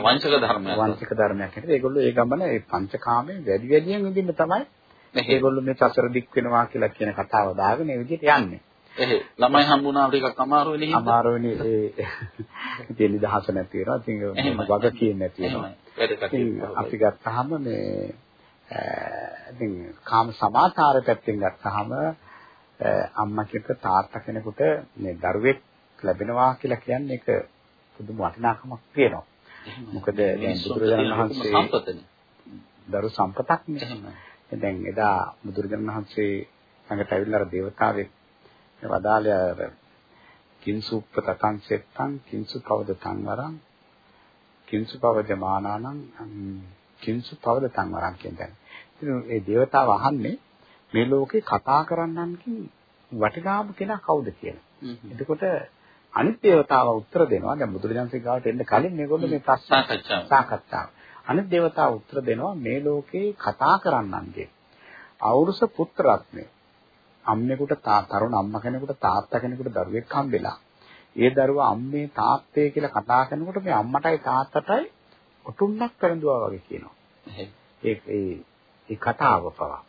වංශක ධර්මයක් වංශක ධර්මයක් හැටියට ඒගොල්ලෝ ඒ ගමන ඒ පංචකාමයෙන් වැඩි වැඩියෙන් විඳින්න තමයි ඒගොල්ලෝ මේ සසර දික් වෙනවා කියලා කියන කතාව දාගෙන ඒ විදිහට යන්නේ. එහේ ළමයි හම්බුණාම ටිකක් අමාරු වෙන්නේ. අමාරු වෙන්නේ ඒ තියෙන නිදහස නැති වෙනවා. ඉතින් වග කියන්නේ නැති වෙනවා. අපි ගත්තාම මේ ඉතින් කාම සමාචාර පැත්තෙන් ගත්තාම අම්මා කෙනෙකුට තාත්තා කෙනෙකුට මේ දරුවෙක් ලැබෙනවා කියලා කියන්නේ ඒක පුදුම වටිනාකමක් තියෙනවා. මොකද දැන් බුදුරජාණන් වහන්සේ දරු සම්පතක් නේ. දැන් එදා බුදුරජාණන් වහන්සේ ළඟට ඇවිල්ලා අර දේවතාවෙක් වදාළේ කිංසුප්පතං සෙත්තං කිංසු පවද තං වරං කිංසු පවද මානානං කිංසු පවද තං වරං කියන දැන්. ඉතින් ඒ දේවතාව අහන්නේ මේ ලෝකේ කතා කරන්නන්කින් වටිනාම කෙනා කවුද කියලා. එතකොට අනිත් දේවතාව උත්තර දෙනවා. දැන් බුදුරජාණන්සේ ගාවට එන්න කලින් මේගොල්ලෝ මේ ප්‍රශ්න සාකච්ඡාව. අනිත් දේවතාව උත්තර දෙනවා මේ ලෝකේ කතා කරන්නන්ගේ අවුරුස පුත්‍රත්නේ අම්මෙකුට තරුණ අම්මා කෙනෙකුට තාත්තා කෙනෙකුට දරුවෙක් හම්බෙලා ඒ දරුවා අම්මේ තාත්තේ කියලා කතා කරනකොට මේ අම්මටයි තාත්තටයි ඔටුන්නක් කරඳුවා වගේ කියනවා. ඒ ඒ කතාව පවා.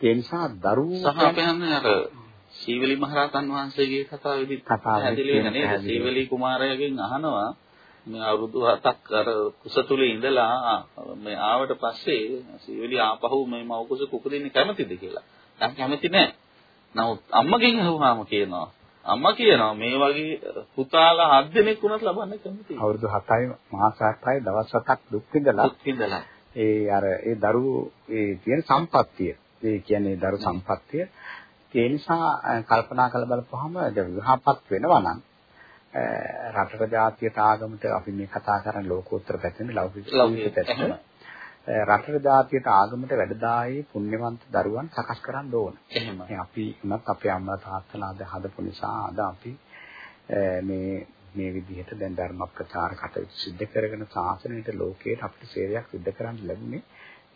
ඒ නිසා දරුවෝ සහ අපේ අර සීවලි මහරහතන් වහන්සේගේ කතාවේදී පැහැදිලි නේද? සීවලි කුමාරයාගෙන් අහනවා මේ අවුරුදු 7ක් අර කුස තුලේ ඉඳලා මේ ආවට පස්සේ සීවලි ආපහු මේ මව කුස කුකුදින්න කැමතිද කියලා. දැන් කැමති නැහැ. නමුත් අම්මගෙන් අහුවාම කියනවා අම්මා කියනවා මේ වගේ පුතාලා හත් දෙනෙක් වුණත් ලබන්න කැමතියි. අවුරුදු 7යි මාස 7යි දවස් 7ක් දුක් විඳලා දුක් විඳලා ඒ අර ඒ දරුවෝ ඒ තියෙන සම්පත්තිය ඒ කියන්නේ දරු සම්පත්තිය ඒ නිසා කල්පනා කරලා බලපුවහම විවාහපත් වෙනවා නම් රටට ජාතියට ආගමට අපි මේ කතා කරන්නේ ලෝකෝත්තර පැත්තෙන් ලෞකික පැත්තෙන් රටට ජාතියට ආගමට වැඩදායි පුණ්‍යවන්ත දරුවන් සකස් කරන්න ඕන. එහෙමයි. අපි උනත් අපේ අම්මලා තාත්තලා අද හදපු නිසා අද අපි මේ මේ විදිහට දැන් ධර්ම ප්‍රචාර කටයුතු සිද්ධ කරගෙන සාසනයට ලෝකයට අපිට සේවයක් සිද්ධ කරන්න ලැබුණේ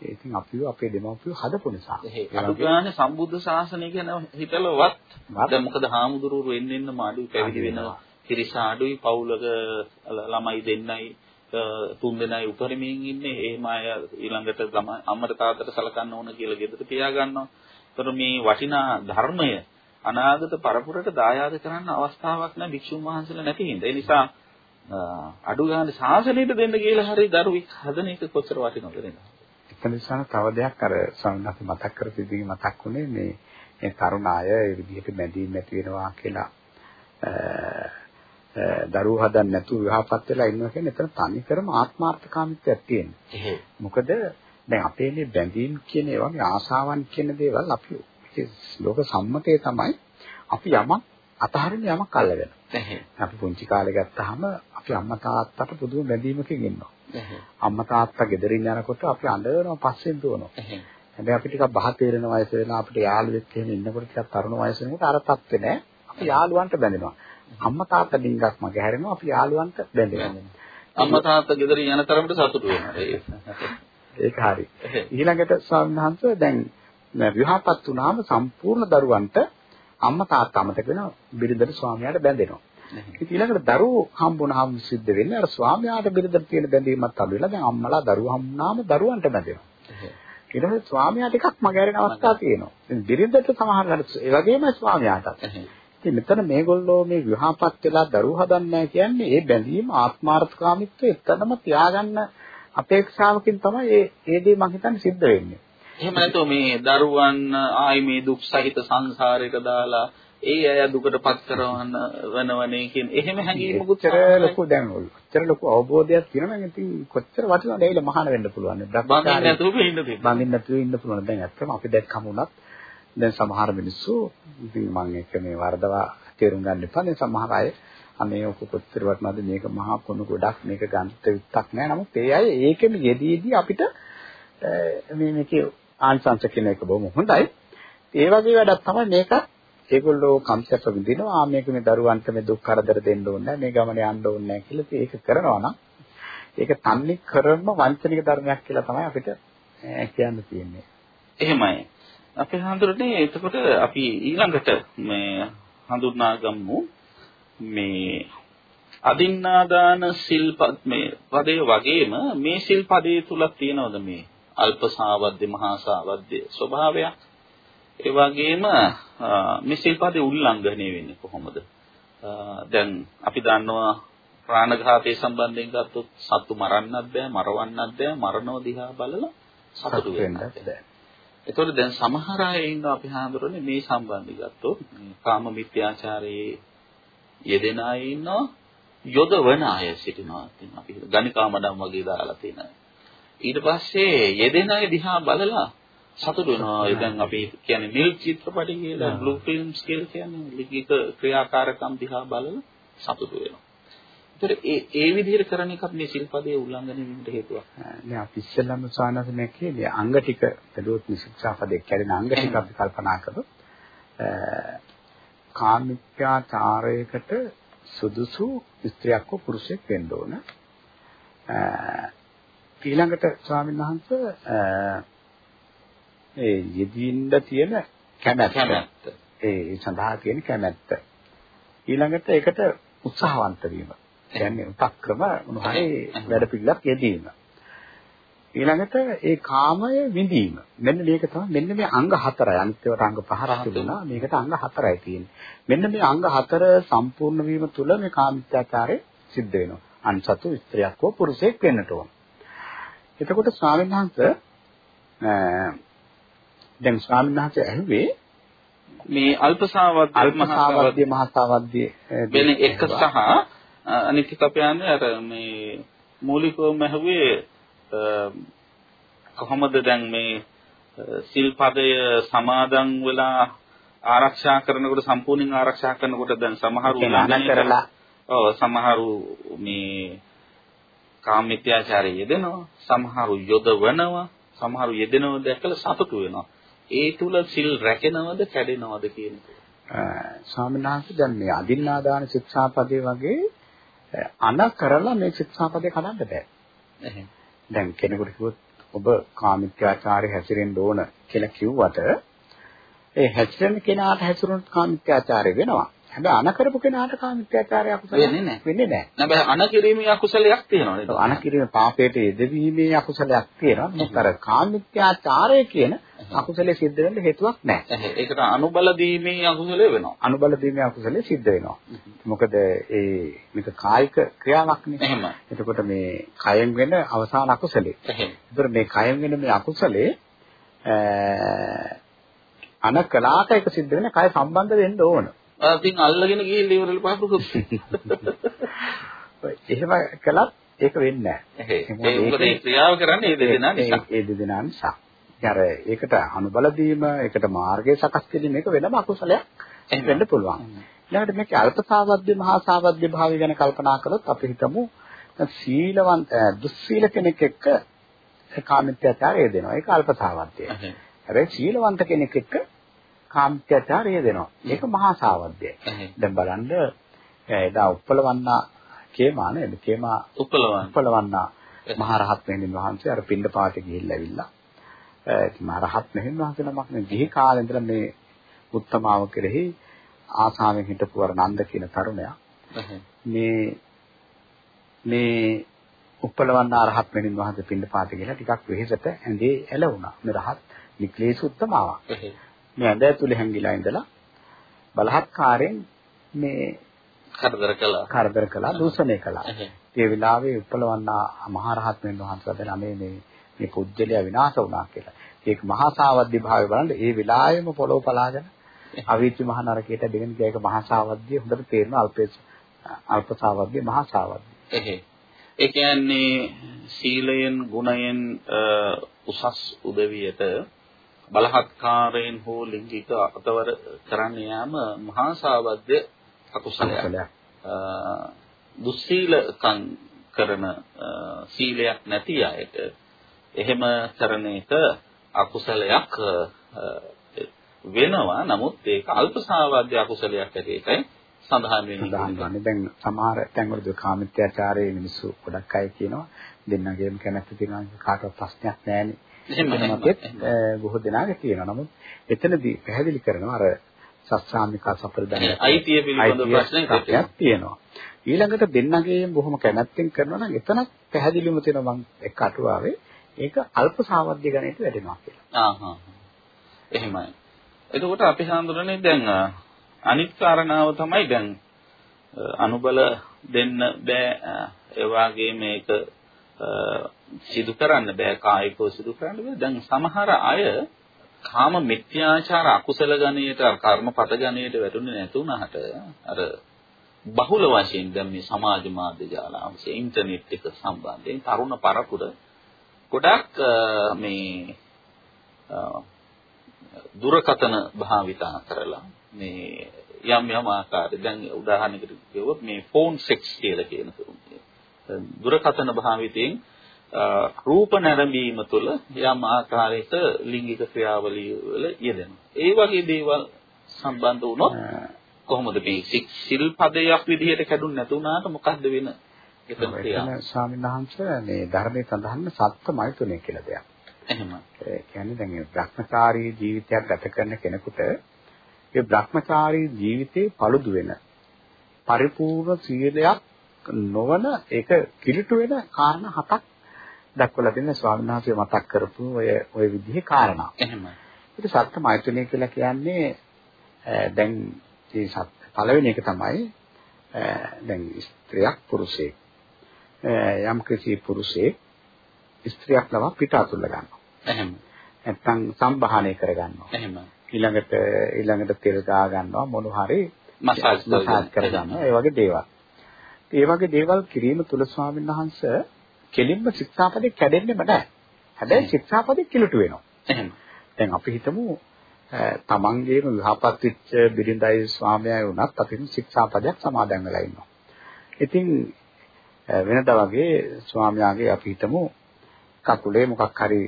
ඉතින් අපිව අපේ දෙමව්පියෝ හදපු නිසා. අනුගානේ සම්බුද්ධ ශාසනය ගැන හිතලවත් දැන් මොකද හාමුදුරුවෝ එන්න එන්න මාඩු පැවිදි වෙනවා. පිරිස අඩුයි පවුලක ළමයි දෙන්නයි තුන් දෙනයි උපරිමයෙන් ඉන්නේ එහෙම අය ඊළඟට අම්මට තාත්තට සලකන්න ඕන කියලා ගෙදර තියා ගන්නවා. ඒතර මේ වටිනා ධර්මය අනාගත පරපුරට දායාද කරන්න අවස්ථාවක් නැහැ භික්ෂුන් වහන්සේලා නැති හින්දා. ඒ නිසා අඩු ගන්න ශාසනයට දෙන්න කියලා හරි දරුවෙක් හදන එක කොච්චර වටිනවද නේද? ඒක නිසා තව දෙයක් අර සම්මත මතක් කරපිදී මතක් වුණේ මේ මේ තරුණ අය ඒ විදිහට බැඳීම් ඇති වෙනවා කියලා දරුවෝ හදන්න නැතුව විවාහපත් වෙලා ඉන්නවා කියන්නේ එතන තනිකරම ආත්මార్థකාමීත්වයක් තියෙනවා. මොකද දැන් අපේ මේ බැඳීම් කියන ඒවා මේ ආශාවන් කියන දේවල් අපි ලෝක සම්මතයේ තමයි අපි යමක් අතහරින්න යමක් අල්ලගෙන. අපි පුංචි කාලේ ගත්තාම අපි අම්මා තාත්තට පුදුම බැඳීමකින් ඉන්නවා. අම්මා තාත්තා ගෙදරින් යනකොට අපි අඬනවා පස්සෙන් දුවනවා. හැබැයි අපි ටිකක් බහ තේරෙන වයස වෙලා අපිට යාළුවෙක් එහෙම ඉන්නකොට ටිකක් තරුණ වයස වෙනකොට අර තත්ත්වේ නෑ. අපි යාළුවන්ට බැඳෙනවා. අම්මා තාත්තා ඩිංගක් මගේ හැරෙනවා අපි යාළුවන්ට බැඳෙනවා. අම්මා තාත්තා ගෙදරින් යන තරමට සතුටු වෙනවා. ඒක හරි. ඊළඟට ස්වාමීන් වහන්සේ දැන් විවාහපත් වුණාම සම්පූර්ණ දරුවන්ට අම්මා තාත්තා අමතක වෙන බිරිඳට ස්වාමියාට බැඳෙනවා. ඉතින් ඊළඟට දරුවෝ හම්බුනහම සිද්ධ වෙන්නේ අර ස්වාමියාට බිරිඳට තියෙන බැඳීමත් අඩු වෙලා දැන් අම්මලා දරුවෝ හම්බුනාම දරුවන්ට බැඳෙනවා. ඊට පස්සේ ස්වාමියාට එකක් මගහැරෙන අවස්ථා තියෙනවා. ඉතින් බිරිඳට සමහරවිට ඒ වගේම ස්වාමියාටත්. ඉතින් මෙතන මේගොල්ලෝ මේ විවාහපත් වෙලා දරුවෝ හදන්නේ කියන්නේ ඒ බැඳීම ආත්මార్థකාමීත්වය එතනම තියාගන්න අපේක්ෂාවකින් තමයි ඒ ඒ දේ මම හිතන්නේ සිද්ධ වෙන්නේ. එහෙම නැත්නම් මේ දරුවන් ආයි මේ දුක් සහිත සංසාරයට දාලා ඒ අය දුකටපත් කරවන්න වෙනවනේ කියන එහෙම හැඟීමකුත් කොච්චර ලොකු දැන් කොච්චර ලොකු අවබෝධයක් තියෙනවා නම් ඉතින් කොච්චර වටිනවද ඒල මහාන වෙන්න පුළුවන්. බඳින්න නැතුව ඉන්න තියෙනවා. බඳින්න නැතුව ඉන්න පුළුවන්. දැන් ඇත්තම අපි දැක්කම උනත් දැන් සමහර මිනිස්සු ඉතින් මම එක මේ වරදවා තේරුම් ගන්න එපා. දැන් සමහර අය අනේ ඔක කොච්චර වටනද මේක මහා කුණු ගොඩක් මේක ගන්ත විත්තක් නෑ. නමුත් ඒ අය ඒකෙම යෙදීදී අපිට මේ මේකේ ආංශංශ කියන එක බොහොම හොඳයි. ඒ වගේ වැඩක් තමයි මේක ඒගොල්ලෝ කම්සප්ප විඳිනවා මේක මේ දරුවන්ට මේ දුක් කරදර දෙන්න ඕනේ මේ ගමනේ යන්න ඕනේ නැහැ කියලා ඒක කරනවා නම් ඒක තන්නේ කරම වංචනික ධර්මයක් කියලා තමයි අපිට කියන්න තියෙන්නේ. එහෙමයි. අපි හඳුරන්නේ එතකොට අපි ඊළඟට මේ හඳුන්වා ගමු මේ අදින්නාදාන සිල්පත් මේ පදේ වගේම මේ සිල්පදේ තුල තියෙනවද මේ අල්ප සාවද්ද මහා සාවද්ද ස්වභාවයක් ඒ වගේම මේ සිල්පදේ උල්ලංඝනය වෙන්නේ කොහොමද දැන් අපි දන්නවා ප්‍රාණඝාතයේ සම්බන්ධයෙන් ගත්තොත් සත්තු මරන්නත් බෑ මරවන්නත් බෑ මරණව දිහා බලලා සතුටු වෙන්නත් බෑ එතකොට දැන් සමහර අය ඉන්නවා අපි හඳුරන්නේ මේ සම්බන්ධي ගත්තොත් කාම මිත්‍යාචාරයේ යෙදෙන අය ඉන්නවා යොදවන අය සිටිනවා. ඉතින් අපි ගණිකාමඩම් වගේ දාලා තියෙනවා. ඊට පස්සේ යෙදෙන අය දිහා බලලා සතුටු වෙනවා. දැන් අපි කියන්නේ මිල්ක් චිත්‍රපටි කියලා බ්ලූ ෆිල්ම්ස් කියලා කියන්නේ ලිඛිත ක්‍රියාකාරකම් දිහා බලලා සතුටු වෙනවා. ඒතර ඒ ඒ විදිහට කරන එකත් මේ සිල්පදයේ උල්ලංඝනය වීමට හේතුවක්. නෑ අපි ඉස්සෙල්ලාම සානසනේ කියන්නේ අංග ටික බෙදුවොත් මේ ශික්ෂා පදේ කැඩෙන අංග ටික අපි කල්පනා කරොත් කාමිත්‍යාචාරයකට සුදුසු ස්ත්‍රියක් හෝ පුරුෂයෙක් වෙන්න ඕන. ඊළඟට ස්වාමීන් වහන්සේ ඒ යෙදින්න තියෙන කැමැත්ත. ඒ සඳහා තියෙන කැමැත්ත. ඊළඟට ඒකට උත්සාහවන්ත වීම. කියන්නේ උපක්‍රම මොනවාරි වැඩ පිළිලක් යෙදීම. ඊළඟට ඒ කාමය විඳීම. මෙන්න මේක තමයි මෙන්න මේ අංග හතරයි. අනිත් ඒවාට අංග පහක් තිබුණා. මේකට අංග හතරයි තියෙන්නේ. මෙන්න මේ අංග හතර සම්පූර්ණ වීම තුළ මේ කාමිත්‍යාචාරය සිද්ධ වෙනවා. අන්සතු ස්ත්‍රියක් හෝ පුරුෂයෙක් වෙන්නට ඕන. එතකොට ස්වාමීන් වහන්සේ දැන් ස්වාමීන් වහන්සේ ඇහුවේ මේ අල්පසාවද්ද අල්පසාවද්ද මහසාවද්ද වෙන එක සහ අනිත් එක අපි යන්නේ අර මේ මූලිකවම ඇහුවේ කොහොමද දැන් මේ සිල්පදය සමාදන් වෙලා ආරක්ෂා කරනකොට සම්පූර්ණයෙන් ආරක්ෂා කරනකොට දැන් සමහරු කරලා. ඔව් සමහරු මේ කාමීත්‍යාචාරය යෙදෙනවා සමහරු යොදවනවා සමහරු යෙදෙනව දැකලා සතුටු වෙනවා ඒ තුල සිල් රැකෙනවද කැඩෙනවද කියන එක ස්වාමීන් වහන්සේ දැන් මේ අදින්නාදාන ශික්ෂාපදේ වගේ අන කරලා මේ ශික්ෂාපදේ කඩන්න බෑ. දැන් කෙනෙකුට කිව්වොත් ඔබ කාමිත්‍යාචාරය හැසිරෙන්න ඕන කියලා කිව්වට ඒ හැසිරෙන කෙනාට හැසිරුණොත් කාමිත්‍යාචාරය වෙනවා. හැබැයි අන කරපු කෙනාට කාමිත්‍යාචාරය අකුසල වෙන්නේ නැහැ. වෙන්නේ නැහැ. හැබැයි අන කිරීමේ අකුසලයක් තියෙනවා නේද? අන කිරීමේ පාපයට යෙදවීමේ අකුසලයක් තියෙනවා. මොකද අර කාමිත්‍යාචාරය කියන අකුසලයේ සිද්ධ වෙන්න හේතුවක් නැහැ. ඒකට අනුබල දීමේ අකුසලය වෙනවා. අනුබල දීමේ අකුසලයේ සිද්ධ වෙනවා. මොකද ඒ මේක කායික ක්‍රියාවක් නේ. එහෙම. එතකොට මේ කයෙන් වෙන අවසාන අකුසලේ. එහෙම. එතකොට මේ කයෙන් වෙන මේ අකුසලේ අන කලාට ඒක සිද්ධ වෙන කය සම්බන්ධ වෙන්න ඕන. ඉතින් අල්ලගෙන ගිහින් ඉවරල පහසුකුත්. එහෙම කළත් ඒක වෙන්නේ නැහැ. මොකද ඒ ක්‍රියාව කරන්නේ ඒ දෙදෙනා නිසා. ඒ දෙදෙනා නිසා. අර ඒකට අනුබල දීම, ඒකට මාර්ගය සකස් කිරීම මේක වෙනම අකුසලයක් වෙන්න පුළුවන්. ඊළඟට මේක අල්පසාවද්‍ය මහා සාවද්‍ය භාවය ගැන කල්පනා කළොත් අපි හිතමු සීලවන්ත දුස්සීල කෙනෙක් එක්ක කාමිත්‍යාචාරය දෙනවා. ඒක අල්පසාවද්‍යයි. හැබැයි සීලවන්ත කෙනෙක් එක්ක කාමිත්‍යාචාරය දෙනවා. ඒක මහා සාවද්‍යයි. දැන් බලන්න එදා උප්පලවන්නා කේමා නේද? කේමා උප්පලවන්න. උප්පලවන්නා මහරහත් මෙහෙණින් වහන්සේ අර පින්ඩ පාටේ ගිහිල්ලා ඇවිල්ලා ඉතින් රහත් මෙහෙම වහන්සේ නමක් නේ ගිහි කාලේ ඉඳලා මේ උත්තමාව කෙරෙහි ආසාවෙන් හිටපු අර නන්ද කියන තරුණයා මේ මේ උප්පලවන්න රහත් මෙහෙණින් වහන්සේ පින්ඩ පාතේ ගිහලා ටිකක් වෙහෙසට ඇඳේ ඇලවුණා මේ රහත් නික්ලේශ උත්තමාවක් මේ ඇඳ ඇතුලේ හැංගිලා ඉඳලා බලහත්කාරයෙන් මේ කරදර කළා කරදර කළා දූෂණය කළා ඒ වෙලාවේ උප්පලවන්න මහරහත් මෙහෙණින් වහන්සේ දැන් මේ මේ මේ පුජ්‍යලයා විනාශ වුණා කියලා. ඒක මහා සාවද්‍ය භාවය බලන්න ඒ වෙලාවෙම පොළොව පලාගෙන අවීචි මහ නරකයට දෙගෙන ගිය එක මහා සාවද්‍ය හොඳට තේරෙන අල්පේස අල්ප සාවද්‍ය මහා සාවද්‍ය. එහේ. ඒ කියන්නේ සීලයෙන් ගුණයෙන් උසස් උදවියට බලහත්කාරයෙන් හෝ ලිංගික අතවර කරන්න යාම මහා සාවද්‍ය අකුසලයක්. දුස්සීලකම් කරන සීලයක් නැති අයට එහෙම කරන එක අකුසලයක් වෙනවා. නමුත් ඒක අල්පසාවාද්‍ය අකුසලයක් ඇටියටයි සඳහන් වෙන්නේ. දැන් සමහර තැන්වලදී කාමිත්‍යාචාරයේ මිනිස්සු ගොඩක් අය කියනවා දෙන්නගේම කැමැත්ත තියෙනවා කාටවත් ප්‍රශ්නයක් නැහැනේ. එහෙම බොහෝ දෙනාගේ තියෙනවා. නමුත් එතනදී පැහැදිලි කරනවා අර සස්සාමිකා සපරිදාන අයිතිය පිළිබඳ ප්‍රශ්නයක් තියෙනවා. ඊළඟට දෙන්නගේම බොහොම කැමැත්තෙන් කරනවා නම් එතනත් පැහැදිලිවම තියෙනවා මම එක්ක අටුවාවේ ඒක අල්ප සාවද්‍ය ගණයට වැටෙනවා කියලා. ආහ්. එහෙමයි. එතකොට අපි හඳුනන්නේ දැන් අනිත් කාරණාව තමයි දැන් අනුබල දෙන්න බෑ. ඒ වගේ මේක සිදු කරන්න බෑ. කායිකව සිදු කරන්න බෑ. දැන් සමහර අය කාම මිත්‍යාචාර අකුසල ගණයට කර්මපත ගණයට වැටුනේ නැතුණාට අර බහුල වශයෙන් දැන් මේ සමාජ මාධ්‍ය ජාල අවශ්‍ය ඉන්ටර්නෙට් එක සම්බන්ධයෙන් තරුණ පරපුර ගොඩක් මේ දුරකතන භාවිතා කරලා මේ යම් යම් ආකාරයෙන් දැන් උදාහරණයකට කිව්වොත් මේ ෆෝන් සෙක්ස් කියලා කියන දුරකතන භාවිතයෙන් රූප නැරඹීම තුළ යම් ආකාරයක ලිංගික ක්‍රියාවලිය වල යෙදෙනවා. ඒ වගේ දේවල් සම්බන්ධ වුණොත් කොහොමද මේ සිල් පදයක් විදිහට කැඩුන් නැතුණාට මොකද්ද වෙන එතන ස්වාමීන් වහන්සේ මේ ධර්මයේ සඳහන් සත්‍යමයිතුනේ කියලා දෙයක්. එහෙම. ඒ කියන්නේ දැන් මේ භ්‍රමචාරී ජීවිතයක් ගත කරන කෙනෙකුට ඒ භ්‍රමචාරී ජීවිතේ paludu වෙන පරිපූර්ණ සීලයක් නොවන ඒක කිලිටු වෙන කාරණා හතක් දක්වලා දෙන ස්වාමීන් වහන්සේ මතක් කරපු ඔය ඔය විදිහේ කාරණා. එහෙම. ඒක සත්‍යමයිතුනේ කියලා කියන්නේ දැන් මේ පළවෙනි එක තමයි දැන් ස්ත්‍රියක් පුරුෂයෙක් යම් කිසි පුරුෂයෙක් ස්ත්‍රියක් ලවා පිට අතුල්ල ගන්නවා. එහෙම. නැත්තම් සම්බාහනය කර ගන්නවා. එහෙම. ඊළඟට ඊළඟට තෙල් ගා ගන්නවා මොන හරි මසාජ් කර ගන්නවා. ඒ වගේ දේවල්. ඒ වගේ දේවල් කිරීම තුල ස්වාමීන් වහන්සේ කෙලින්ම ශික්ෂාපදේ කැඩෙන්නේම නැහැ. හැබැයි ශික්ෂාපදේ කිලුට වෙනවා. එහෙම. දැන් අපි හිතමු තමන්ගේම විවාහපත් වෙච්ච බිරිඳයි ස්වාමියායි වුණත් අපිට ශික්ෂාපදයක් සමාදන් වෙලා ඉන්නවා. ඉතින් වෙනදා වගේ ස්වාමියාගේ අපි හිතමු කකුලේ මොකක් හරි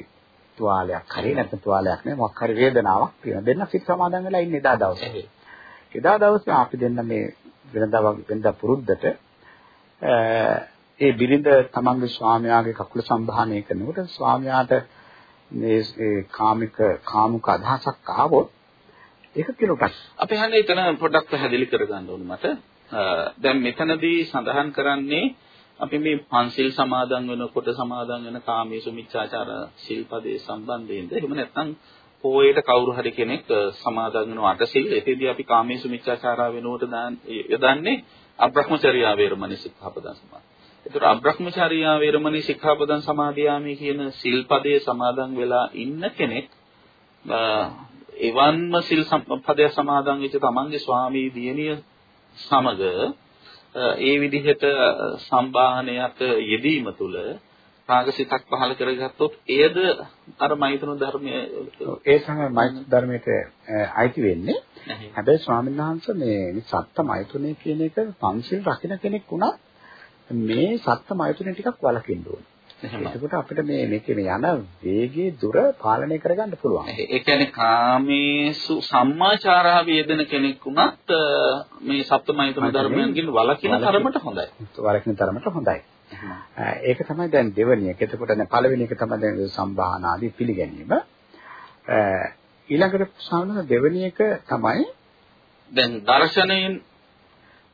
තුවාලයක් හරි නැත්නම් තුවාලයක් නෙවෙයි මොකක් හරි වේදනාවක් තියෙන දෙන්න සිත් සමාදන් වෙලා ඉන්නේ එදා දවසේ. එදා දවසේ අපි දෙන්න මේ වෙනදා වගේ වෙනදා පුරුද්දට ඒ බිරිඳ තමන්ගේ ස්වාමියාගේ කකුල සම්භාහනය කරනකොට ස්වාමියාට මේ කාමික කාමුක අදහසක් ආවොත් ඒක කිලුටක්. අපි හන්නේ එතන පොඩ්ඩක් පැහැදිලි කරගන්න ඕනේ මට. දැන් මෙතනදී සඳහන් කරන්නේ අපි මේ පන්සිල් සමාදන් වෙනකොට සමාදන් වෙන කාමීසු මිච්ඡාචාර සිල්පදේ සම්බන්ධයෙන්ද එහෙම නැත්නම් පොයේට කවුරු හරි කෙනෙක් සමාදන් වෙන අටසිල් එතෙදී අපි කාමීසු මිච්ඡාචාරා වෙනුවට යොදන්නේ අබ්‍රහ්මචර්යා වේරමණී සික්ඛාපදං සමාදන්. ඒතර අබ්‍රහ්මචර්යා වේරමණී සික්ඛාපදං සමාදියාමි කියන සිල්පදයේ සමාදන් වෙලා ඉන්න කෙනෙක් එවන්ම සිල් පදය සමාදන් වෙච්ච තමන්ගේ ස්වාමී දියණිය සමග ඒ විදිහට සම්බාහනයක යෙදීම තුළ රාගසිතක් පහළ කරගත්තොත් එයද අර මෛත්‍රී ධර්මයේ ඒ තමයි මෛත්‍රී ධර්මයට අයිති වෙන්නේ. හැබැයි ස්වාමීන් වහන්සේ මේ සත්ත මෛත්‍රණය කියන එක පංචිල් රකින්න කෙනෙක් වුණත් මේ සත්ත මෛත්‍රණය ටිකක් වලකින්න ඕනේ. එතකොට අපිට මේ මේකේ යන වේගයේ දුර පාලනය කරගන්න පුළුවන්. ඒ කියන්නේ කාමේසු සම්මාචාරා වේදන කෙනෙක් වුණත් මේ සප්තමයිතම ධර්මයන්ගෙන් වළකින තරමට හොඳයි. වළකින තරමට හොඳයි. ඒක තමයි දැන් දෙවෙනි එක. එතකොට දැන් පළවෙනි එක තමයි දැන් සම්බාහන ආදී පිළිගැනීම. ඊළඟට සාමාන්‍ය දෙවෙනි එක තමයි දැන් දර්ශනයෙන්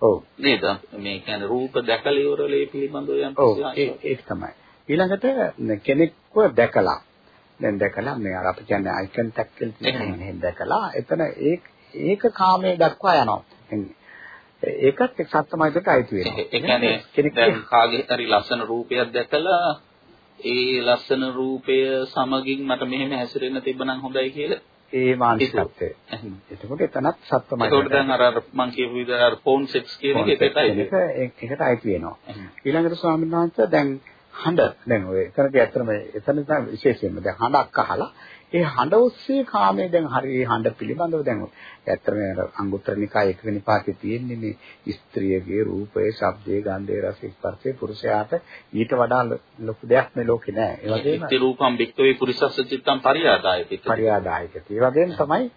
ඔව් නේද මේ කියන්නේ රූප දැකලා ඉවරලේ පිළිබඳව යම් ඒක තමයි ඊළඟට කෙනෙක්ව දැකලා දැන් දැකලා මේ අර අපි කියන්නේ අයි කන්ටැක්ට් කියලා දැකලා එතන ඒක ඒක කාමයේ දක්වා යනවා ඒකත් එක් සත්‍යමයිකට අයිති වෙනවා ඒ කියන්නේ දැන් කාගේ හරි ලස්සන රූපයක් දැකලා ඒ ලස්සන රූපය සමගින් මට මෙහෙම හැසිරෙන්න තිබ්බනම් හොඳයි කියලා ඒ මානසිකත්වය. එතකොට එතනත් සත්‍යමයි. ඒකට දැන් අර අර මං කියපු විදිහට අර ෆෝන් සෙක්ස් කියන එක ඒකයි. ඒක ඒකට අයිති වෙනවා. ඊළඟට ස්වාමීන් වහන්සේ දැන් හඬ දැන් ඔය එතනදී ඇත්තම එතන තමයි විශේෂයෙන්ම දැන් හඬක් අහලා ඒ හඬ ඔස්සේ කාමයේ දැන් හරි ඒ හඬ පිළිබඳව දැන් ඇත්තම අංගුත්තර නිකාය එකක නිපාතේ තියෙන්නේ මේ ස්ත්‍රියගේ රූපය, ශබ්දයේ, ගන්ධයේ, රසයේ, ස්පර්ශයේ පුරුෂයාට ඊට වඩා ලොකු දෙයක් මේ ලෝකේ නෑ. ඒ වගේම ඉති රූපම් වික්කවේ පුරිසස්ස චිත්තම් පරියාදායක. පරියාදායක. ඒ වගේම තමයි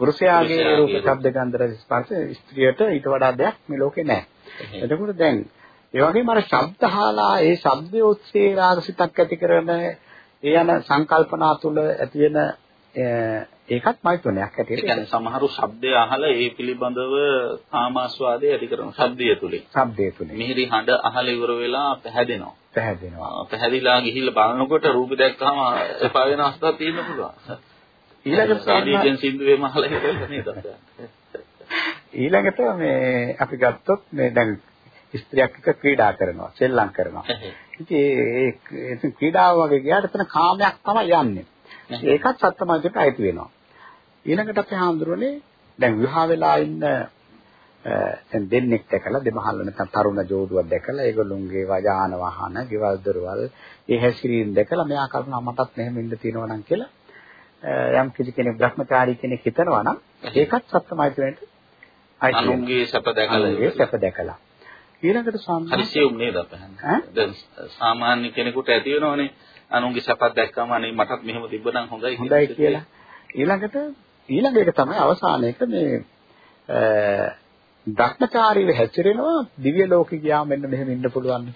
පුරුෂයාගේ රූප, ශබ්ද, ගන්ධ, රස, ස්පර්ශ ස්ත්‍රියට ඊට වඩා දෙයක් මේ ලෝකේ නෑ. එතකොට දැන් ඒ වගේම අර ශබ්ද අහලා ඒ ශබ්දයේ ඔස්සේ රාගසිතක් ඇති කරන ඒ යන සංකල්පනා තුළ ඇති වෙන ඒකත් මෛත්‍රණයක් හැටියට. ඒ කියන්නේ සමහරු ශබ්දය අහලා ඒ පිළිබඳව කාමාස්වාදය ඇති කරන ශබ්දය තුලින්. ශබ්දය තුලින්. මිහිරි හඬ අහලා ඉවර වෙලා පැහැදෙනවා. පැහැදෙනවා. පැහැදිලා ගිහිල්ලා බලනකොට රූප දැක්කම එපා වෙන අවස්ථා තියෙන්න පුළුවන්. ඊළඟට සාමාන්‍යයෙන් සින්දුවේම අහලා ඉවරලා නේද? ඊළඟට මේ අපි ගත්තොත් මේ දැන් ස්ත්‍රියක් එක්ක ක්‍රීඩා කරනවා, සෙල්ලම් කරනවා. ඉතින් ඒ ක්‍රීඩාව වගේ ගියාට එතන කාමයක් තමයි යන්නේ. ඒකත් සත්‍යමාර්ගයට අයිති වෙනවා. ඊළඟට අපි හාමුදුරනේ දැන් විවාහ වෙලා ඉන්න දැන් දෙන්නෙක් දැකලා දෙමහල්ල නැත්නම් තරුණ ජෝඩුවක් දැකලා ඒගොල්ලොන්ගේ වජාන වාහන, ගෙවල් දොරවල්, ඒ හැසිරීම දැකලා මෙයා කල්පනා මටත් මෙහෙම ඉන්න තියෙනවා නම් කියලා යම් කිසි කෙනෙක් භ්‍රමචාරී කෙනෙක් හිතනවා නම් ඒකත් සත්‍යමාර්ගයට අයිති වෙනවා. අනුන්ගේ සැප දැකලා සැප දැකලා ඊළඟට සාමාන්‍ය හරිසියුම් නේද අපහන්නේ. දැන් සාමාන්‍ය කෙනෙකුට ඇති වෙනවනේ අනුන්ගේ සපත් දැක්කම අනේ මටත් මෙහෙම තිබ්බනම් හොඳයි හොඳයි කියලා. ඊළඟට ඊළඟ එක තමයි අවසාන එක මේ ධර්මචාරීව හැසිරෙනවා දිව්‍ය ලෝකෙ ගියාම මෙන්න මෙහෙම ඉන්න පුළුවන්.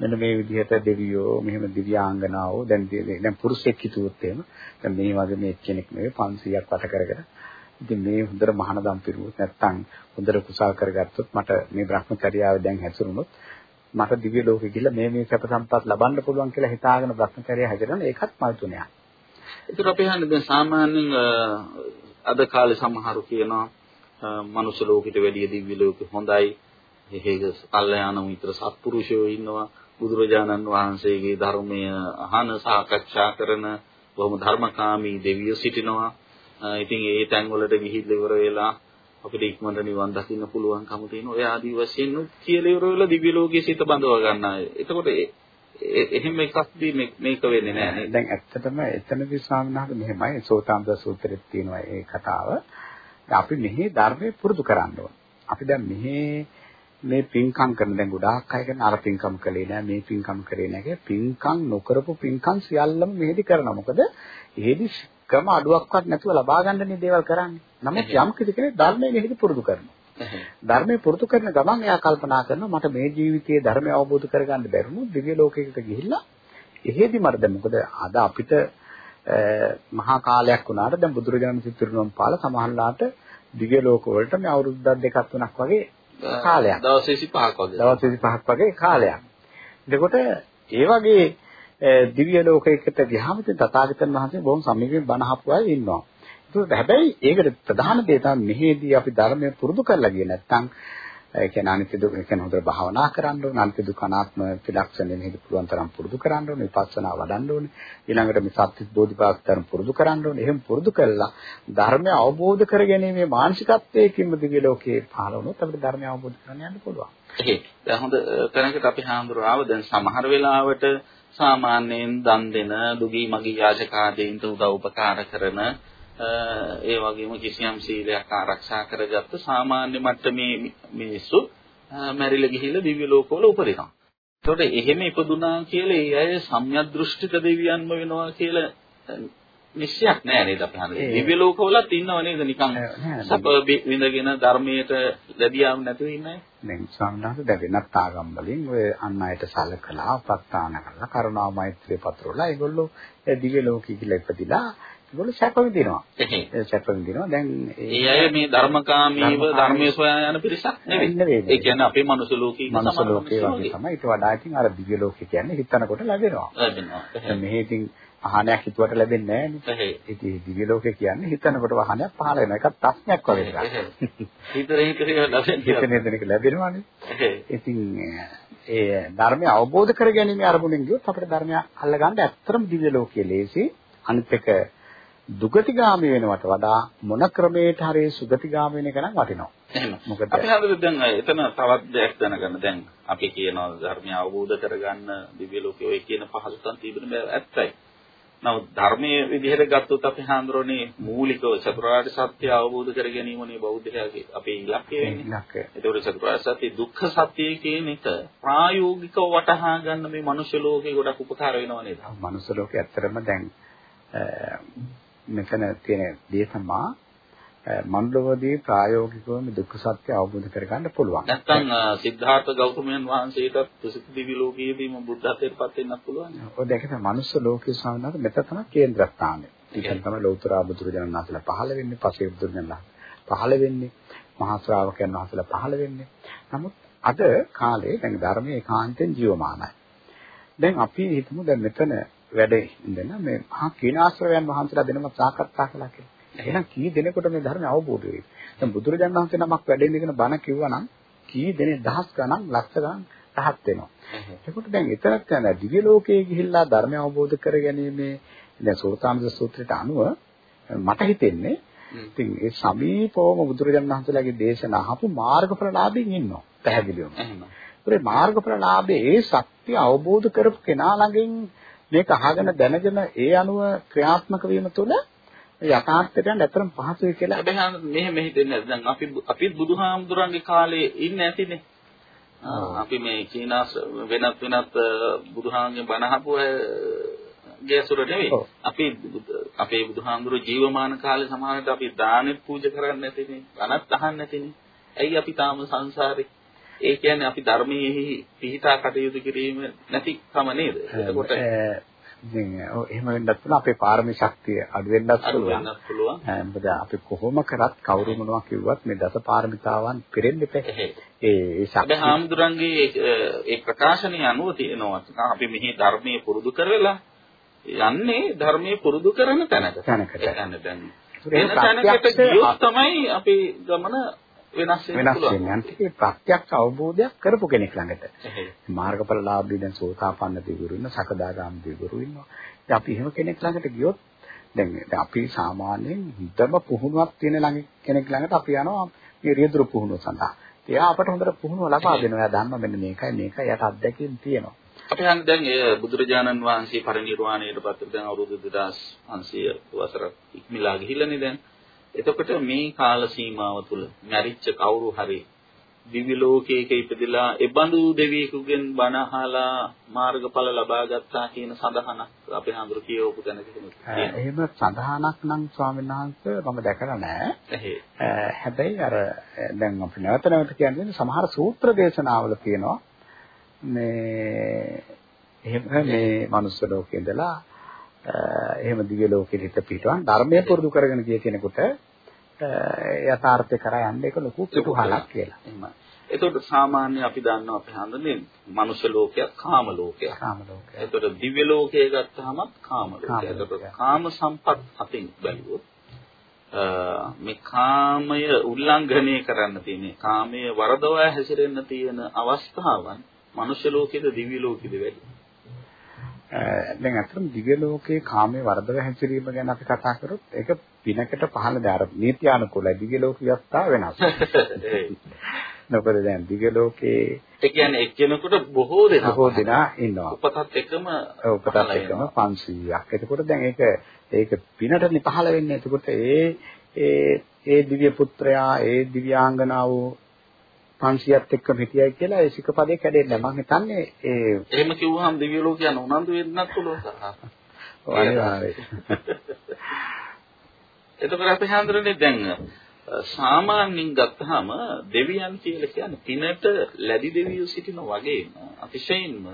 මෙන්න මේ විදිහට දෙවියෝ මෙහෙම දිව්‍යාංගනාවෝ දැන් දැන් පුරුෂයෙක් හිතුවොත් එහෙම දැන් මේ වගේ මේ කෙනෙක් නෙවෙයි 500ක් වට කරගෙන ඉතින් මේ හොඳට මහානදම් පිරුවොත් නැත්තම් හොඳට කුසල් කරගත්තොත් මට මේ භ්‍රමචර්යාව දැන් හැසිරුණොත් මට දිව්‍ය ලෝකෙ ගිහිල්ලා මේ මේ සැප සම්පත් ලබන්න පුළුවන් කියලා හිතාගෙන භ්‍රමචර්යය හැදෙනවා ඒකත් මල්තුණයක්. ඒතර අපි හන්නේ දැන් සාමාන්‍යයෙන් අද කාලේ සමහරු කියනවා මනුෂ්‍ය ලෝකෙට වැඩිය දිව්‍ය ලෝකෙ හොඳයි. හේග කල්යාණ මිත්‍ර සත්පුරුෂයෝ ඉන්නවා. බුදුරජාණන් වහන්සේගේ ධර්මය අහන සාකච්ඡා කරන බොහොම ධර්මකාමී දෙවියෝ සිටිනවා. ඉතින් ඒ තැන් වලට ගිහිල්ලා ඉවර වෙලා අපිට ඉක්මනට නිවන් දකින්න පුළුවන්කම තියෙන ඔය ආදි වශයෙන් කියලා ඉවර වෙලා දිව්‍ය ලෝකයේ සිත බඳව ගන්න අය. එතකොට එහෙම එකක්දී මේක වෙන්නේ නැහැ නේද? දැන් ඇත්තටම එතනදී ස්වාමීන් වහන්සේ මෙහෙමයි සෝතාම්ද සූත්‍රෙත් තියෙනවා ඒ කතාව. අපි මෙහි ධර්මයේ පුරුදු කරන්න ඕන. අපි දැන් මෙහි මේ පින්කම් කරන දැන් ගොඩාක් අය කරන අර පින්කම් කළේ නෑ මේ පින්කම් කරේ නෑ කියලා පින්කම් නොකරපු පින්කම් සියල්ලම මෙහෙදි කරනවා. මොකද එහෙදි ක්‍රම අඩුවක්වත් නැතුව ලබා ගන්නනේ දේවල් කරන්නේ. නමුත් යම් කිසි කෙනෙක් ධර්මයේ මෙහෙදි පුරුදු කරනවා. ධර්මයේ පුරුදු කරන ගමන් එයා කල්පනා කරනවා මට මේ ජීවිතයේ ධර්මය අවබෝධ කරගන්න බැරුණු දිව්‍ය ලෝකයකට ගිහිල්ලා එහෙදි මට දැන් මොකද අද අපිට මහා කාලයක් වුණාට දැන් බුදුරජාණන් සිතුරුනම් පාල සමහරලාට දිව්‍ය ලෝක වලට මේ අවුරුද්දක් දෙකක් තුනක් වගේ කාලයක්. දවස් 25ක් වගේ. දවස් 25ක් වගේ කාලයක්. එතකොට ඒ වගේ දිව්‍ය ලෝකයකට ගියාම ඉතින් තථාගතයන් වහන්සේ බොහොම සමීපයෙන් බණ අහපු අය ඉන්නවා. ඒකට හැබැයි ඒකට ප්‍රධාන දේ තමයි මෙහෙදී අපි ධර්මය පුරුදු කරලා ගියේ නැත්නම් ඒ කියන්නේ අනිත්‍ය දුක කියන්නේ හොඳට භාවනා කරන්න ඕනේ අනිත්‍ය දුක අනාත්ම ත්‍රිලක්ෂණය මෙහෙදි පුළුවන් තරම් පුරුදු කරන්න ඕනේ විපස්සනා වඩන්න ඕනේ ඊළඟට මේ සත්‍ය බෝධිපාක්ෂතරම් පුරුදු කරන්න ඕනේ. එහෙම පුරුදු කළා ධර්මය අවබෝධ කරගැනීමේ මානසිකත්වයකින්ම දිව්‍ය ලෝකේ පහළ වුණොත් අපිට ධර්මය අවබෝධ කරගන්න යන්න පුළුවන්. එහෙයි දැන් හොඳ තැනකට අපි හාමුදුරුවෝ දැන් සමහර වෙලාවට සාමාන්‍යයෙන් දන් දෙන දුගී මගී යාචකාදීන්ට උදව් උපකාර කරන ඒ වගේම කිසියම් සීලයක් ආරක්ෂා කරගත්ත සාමාන්‍ය මට්ටමේ මිනිස්සු මැරිලා ගිහිල්ලා දිව්‍ය ලෝකවල උපදිනවා. ඒකට එහෙම ඉපදුනා කියලා ඒ අය සම්‍යක් දෘෂ්ටික දෙවියන්ම වෙනවා කියලා නිශ්චයක් නෑ නේද අපි හන්නේ. දිව්‍ය ලෝකවලත් ඉන්නව නේද නිකන් සප විඳගෙන ධර්මයට ලැබියාම නැතුව ඉන්නේ. දැන් සම්හාස දැන් වෙනත් ආගම් වලින් ඔය අන් අයට සලකලා ප්‍රස්ථාන කරලා කරුණා මෛත්‍රිය පතරවලා ඒගොල්ලෝ දිව්‍ය ලෝකෙ කියලා ඉපදිලා ඒගොල්ලෝ සැප විඳිනවා. ඒ සැප විඳිනවා. දැන් ඒ අය මේ ධර්මකාමීව ධර්මයේ සොයා යන පිරිසක් නෙවෙයි. ඒ කියන්නේ අපේ මනුස්ස ලෝකයේ මනුස්ස ලෝකයේ වගේ තමයි. ඊට වඩා ඉතින් අර දිව්‍ය ලෝකේ කියන්නේ හිතනකොට ලැබෙනවා. ලැබෙනවා. මෙහි ඉතින් ආහනයක් හිතුවට ලැබෙන්නේ නැහැ නේ. ඉතින් දිව්‍ය ලෝකේ කියන්නේ හිතනකොට වාහනයක් පහළ වෙනවා. ඒකත් ප්‍රශ්නයක් වගේ එකක්. හිතේ හිතේ ලැබෙන්නේ. හිතේ ලැබෙනවානේ. ඉතින් ඒ ධර්මය අවබෝධ කර ගැනීම අරමුණෙන් ගියොත් අපිට ධර්මය අල්ලගන්න ඇත්තටම දිව්‍ය ලෝකයේ ලේසි. අනිත් එක දුගතිගාමී වෙනවට වඩා මොන ක්‍රමයකට හරි සුගතිගාමී වෙන එක නම් වටිනවා. එහෙම. මොකද අපි හඳුද දැන් එතන තවත් දෙයක් දැනගන්න දැන් අපි කියනවා ධර්මය අවබෝධ කරගන්න දිව්‍ය ලෝකයේ ඔය කියන පහසුකම් තිබෙන බෑ ඇත්තයි. නමුත් ධර්මයේ විදිහට ගත්තොත් අපි හඳුරන්නේ මූලිකව චතුරාර්ය සත්‍ය අවබෝධ කර ගැනීමනේ බෞද්ධයාගේ අපේ ඉලක්කය වෙන්නේ. ඉලක්කය. ඒතකොට චතුරාර්ය සත්‍ය දුක්ඛ සත්‍ය කියන එක ප්‍රායෝගිකව වටහා ගන්න මේ මනුෂ්‍ය ලෝකේ ගොඩක් උපකාර වෙනව නේද? මනුෂ්‍ය ලෝකේ ඇත්තටම දැන් මෙතන තියෙන දේ තමයි මන්දවදී ප්‍රායෝගිකව මේ දුක්ඛ සත්‍ය අවබෝධ කරගන්න පුළුවන්. නැත්තම් සිද්ධාර්ථ ගෞතමයන් වහන්සේටත් ප්‍රසිද්ධ දිවි ලෝකයේදීම බුද්ධත්වයට පත් වෙන්නත් පුළුවන්. ඔය දැකේ මනුස්ස ලෝකයේ ස්වාමීනාත් මෙතන තමයි කේන්ද්‍රස්ථානය. ඒකෙන් තමයි ලෞතර බුදුරජාණන් වහන්සේලා පහළ වෙන්නේ, පසේ බුදුරජාණන් පහළ වෙන්නේ, මහා ශ්‍රාවකයන් වහන්සේලා පහළ වෙන්නේ. නමුත් අද කාලේ දැන් ධර්මයේ ඒකාන්තයෙන් ජීවමානයි. දැන් අපි හිතමු දැන් මෙතන වැඩේ ඉඳන මේ මහා කීනාශ්‍රවයන් වහන්සේලා දෙනම සාකච්ඡා කළා කියලා. එහෙනම් කී දෙනෙකුට මේ ධර්මය අවබෝධ වෙයි. දැන් බුදුරජාණන් වහන්සේ නමක් වැඩේ ඉඳගෙන බණ කිව්වනම් කී දෙනේ දහස් ගණන් ලක්ෂ ගණන් රහත් වෙනවා. ඒකට දැන් එතරම් යන දිව්‍ය ලෝකයේ ගිහිල්ලා ධර්මය අවබෝධ කර ගැනීමේ දැන් සෝතාමද සූත්‍රයට අනුව මට හිතෙන්නේ ඉතින් ඒ සමීපවම බුදුරජාණන් වහන්සේලාගේ දේශනා අහපු මාර්ගඵලලාභීන් ඉන්නවා. පැහැදිලිවම. ඒ මාර්ගඵලලාභයේ ඒ ශක්තිය අවබෝධ කරපු කෙනා ළඟින් මේක අහගෙන දැනගෙන ඒ අනුව ක්‍රියාත්මක වීම තුළ යථාර්ථයට යන්න ඇත්තටම පහසුයි කියලා. හැබැයි මෙහෙම මෙහෙදෙන්නේ දැන් අපි අපි බුදුහාමුදුරන්ගේ කාලේ ඉන්නේ නැතිනේ. අපි මේ චීනාස් වෙනත් වෙනත් බුදුහාමුදුරන්ගේ බණ අහපු ගේසුර නෙවෙයි. අපි අපේ බුදුහාමුදුරු ජීවමාන කාලේ සමහරවිට අපි දානෙත් පූජා කරන්නේ නැතිනේ. බණත් අහන්නේ නැතිනේ. ඇයි අපි තාම සංසාරේ ඒ කියන්නේ අපි ධර්මයේ පිහිටා කටයුතු කිරීම නැතිකම නේද? එතකොට ඉතින් එහෙම වෙන්නත් පුළුවන් අපේ පාරමී ශක්තිය අඩු වෙන්නත් පුළුවන්. මොකද අපි කොහොම කරත් කවුරු මොනවා කිව්වත් මේ දස පාරමිතාවන් පිරෙන්න එපා. ඒ ඒ ශක්තිය හාමුදුරන්ගේ ඒ ප්‍රකාශනය අනුව තියෙනවා. අපි මෙහි ධර්මයේ පුරුදු කරලා යන්නේ ධර්මයේ පුරුදු කරන තැනක. තැනකට. දැන්. වෙන තැනකට ගියොත් තමයි අපේ ගමන වෙනස් වෙන්න පුළුවන්. වෙනස් වෙන්නේ ප්‍රත්‍යක්ෂ අවබෝධයක් කරපු කෙනෙක් ළඟට. මාර්ගඵලලාභී දැන් සෝතාපන්න දිගුරු ඉන්න, සකදාගාමී දිගුරු ඉන්නවා. ඉතින් අපි එහෙම කෙනෙක් ළඟට ගියොත් දැන් අපි සාමාන්‍යයෙන් හිතම පුහුණුවක් තියෙන ළඟ කෙනෙක් ළඟට අපි යනවා මේ රියදුරු පුහුණුව සඳහා. එයා අපට හොඳට පුහුණුව ලබා දෙනවා. එයා දන්නවා මෙන්න මේකයි මේකයි යට අත්දැකීම් තියෙනවා. අපි හන්නේ දැන් ඒ බුදුරජාණන් වහන්සේ පරිනිර්වාණයට පත් දැන් අවුරුදු 2500 වසරක් ඉක්මලා ගිහිල්ලානේ දැන්. එතකොට මේ කාල සීමාව තුළ මැරිච්ච කවුරු හරි දිව්‍ය ලෝකයක ඉපදිලා එබඳු දෙවියෙකුගෙන් බණ අහලා මාර්ගඵල ලබා ගත්තා කියන සඳහනක් අපේ හඳුරු කියවපු තැනක එහෙම සඳහනක් නම් ස්වාමීන් වහන්සේ මම දැකලා නැහැ. හැබැයි අර දැන් අපි නැවත නැවත කියන්නේ සමහර සූත්‍ර දේශනාවල තියෙනවා මේ එහෙම මේ මනුස්ස ලෝකේ ඉඳලා එහෙම දිව්‍ය ලෝකෙට හිත පිටවන් ධර්මය පුරුදු කරගෙන ගිය කෙනෙකුට යථාර්ථය කරා යන්න ඒක ලොකු කුතුහලක් කියලා. එහෙමයි. එතකොට සාමාන්‍ය අපි දන්නවා අපි හඳුන්නේ මනුෂ්‍ය ලෝකයක් කාම ලෝකයක්. කාම ලෝකයක්. එතකොට දිව්‍ය ලෝකය ගත්තාමත් කාම ලෝකයක්. එතකොට කාම සම්පත් අතින් බැලුවොත් මේ කාමය උල්ලංඝනය කරන්න තියෙන කාමයේ වරදවා හැසිරෙන්න තියෙන අවස්ථාවන් මනුෂ්‍ය ලෝකෙද දිව්‍ය ලෝකෙද වැඩි? දැන් අතන දිව්‍ය ලෝකයේ කාමයේ වරදව හැසිරීම ගැන අපි කතා කරොත් ඒක පිනකට පහළ දාර නීත්‍යානුකූලයි දිව්‍ය ලෝක ව්‍යවස්ථාව වෙනස්. මොකද දැන් දිව්‍ය ලෝකයේ ඒ කියන්නේ එක්කෙනෙකුට බොහෝ දෙනා බොහෝ දෙනා ඉන්නවා. උපතත් එකම උපතත් එකම 500ක්. එතකොට දැන් ඒක ඒක පිනටනේ පහළ වෙන්නේ. එතකොට ඒ ඒ ඒ දිව්‍ය පුත්‍රයා ඒ දිව්‍යාංගනාව 500ත් එක්ක හිටියයි කියලා ඒ සිකපදේ කැඩෙන්නේ මම හිතන්නේ ඒ එහෙම කිව්වහම දිව්‍ය ලෝකයන් උනන්දු වෙන්නත් පුළුවන්. එතකොට අපි හඳුරන්නේ දැන් සාමාන්‍යයෙන් ගත්තාම දෙවියන් කියලා කියන්නේ පිනට ලැබි දෙවියෝ සිටින වගේම අතිශයින්ම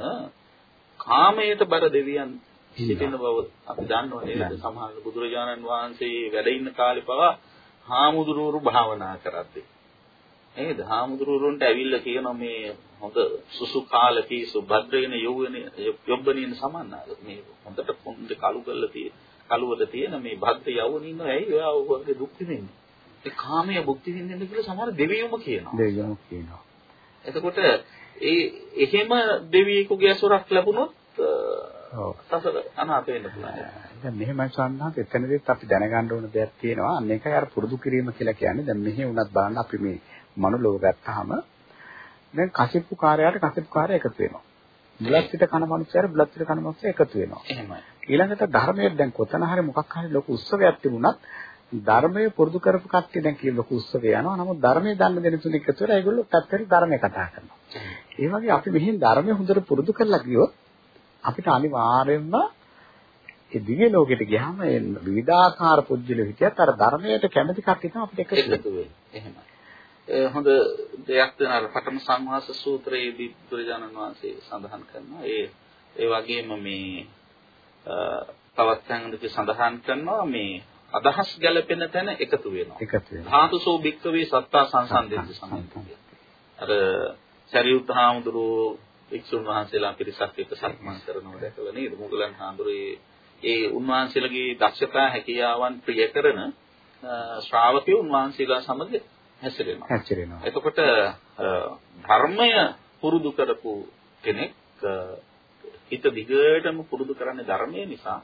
කාමයට බර දෙවියන් සිටින බව අපි දන්නවා නේද සමහර බුදුරජාණන් වහන්සේ වැඩ ඉන්න කාලේ පවා හාමුදුරුවරු භාවනා කරද්දී නේද? හාමුදුරුවන්ට ඇවිල්ලා කියනවා මේ හොඳ සුසු කාලකී සුභද්‍රේන යොව්වනේ යොබ්බනින් සමන්නාද මේ හොඳට පොන්ද කළු කරලා තියෙන කළුවල තියෙන මේ භද්‍ර යවුන ඉන්නවා ඇයි ඔයා ඔයගේ දුක් විඳින්නේ? ඒ කාමයේ භුක්ති විඳින්න කියලා සමහර දෙවියොම කියනවා. දෙවියොම කියනවා. එතකොට ඒ එහෙම දෙවියෙකුගේ අසුරක් ලැබුණොත් ඔව් සසර අනාථ වෙන්න පුළුවන්. දැන් මෙහෙමයි සම්හත් එතනදිත් අපි දැනගන්න ඕන දෙයක් තියෙනවා. අන්න ඒකයි අර පුරුදු කිරීම කියලා කියන්නේ. දැන් මෙහි වුණත් බලන්න අපි මේ මනුලෝක ගත්තාම දැන් කසිප්පු කාර්යයට කසිප්පු කාර්ය එකතු වෙනවා. බුලත් පිට කන මනුස්සයර බුලත් පිට කන මනුස්සය එකතු වෙනවා. එහෙමයි. ඊළඟට ධර්මයේ දැන් කොතන හරි මොකක් හරි ලොකු උත්සවයක් තිබුණත් ධර්මයේ පුරුදු කරපු කට්ටිය දැන් කියන ලොකු උත්සවය යනවා. නමුත් ධර්මයේ දන්න දෙන තුන එකතු වෙලා ඒගොල්ලෝ පැත්තට ධර්මයේ කතා කරනවා. ඒ වගේ අපි මෙහෙන් ධර්මයේ හොඳට පුරුදු කරලා ගියොත් අපිට අනිවාර්යයෙන්ම ඒ දිව්‍ය ලෝකෙට ගියාම ඒ විවිධාකාර පුජ්‍යල හිටියත් අර ධර්මයට කැමති කට්ටිය තමයි අපිට එකතු වෙන්නේ. එහෙමයි. හොඳ දෙයක් වෙන අර පඨම සංවාස සූත්‍රයේදී බුදුරජාණන් වහන්සේ සඳහන් කරනවා ඒ ඒ වගේම මේ තවත් තැනකදී සඳහන් කරනවා මේ අදහස් ගැලපෙන තැන එකතු වෙනවා. එකතු වෙනවා. ධාතුසෝ භික්කවේ සත්තා සංසන්දෙද්ද සම්පූර්ණ. අර සරියුත් හාමුදුරුවෝ වික්ෂුන් වහන්සේලා පිරිසක් එක්ක සක්මන් කරනවා දැකලා නේද? මුගලන් හාමුදුරුවෝ ඒ උන්වහන්සේලගේ දක්ෂතා හැකියාවන් ප්‍රිය කරන ශ්‍රාවකයෝ උන්වහන්සේලා සමග හැසිරෙනවා. හැසිරෙනවා. එතකොට ධර්මය පුරුදු කරපු කෙනෙක් හිත දිගටම පුරුදු කරන්නේ ධර්මයේ නිසා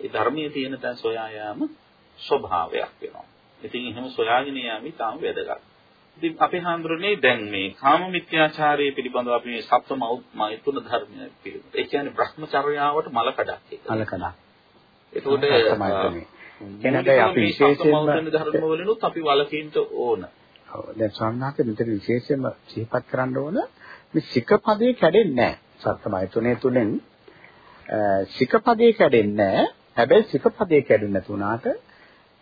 ඒ ධර්මයේ තියෙන තැන් සොයා යාම ස්වභාවයක් වෙනවා. ඉතින් එහෙම සොයාගෙන යාමි තාම වැදගත්. ඉතින් අපේ හාමුදුරනේ දැන් මේ කාම මිත්‍යාචාරයේ පිළිබඳව අපි මේ සප්තම මෛතුන ධර්මය පිළිබඳව. ඒ කියන්නේ භ්‍රමචර්යාවට මල කඩක් ඒක. මල කඩක්. ඒකෝට එනදී අපි විශේෂයෙන්ම ධර්ම වලිනුත් අපි වලකින්ට ඕන. දැන් ස්වාමීනාත් මෙතන විශේෂයෙන්ම සිහිපත් කරන්න ඕන මේ සිකපදේ කැඩෙන්නේ නැහැ. සත්‍යමය තුනෙන් සිකපදේ කැඩෙන්නේ නැහැ. හැබැයි සිකපදේ කැඩෙන්නේ නැතුණාට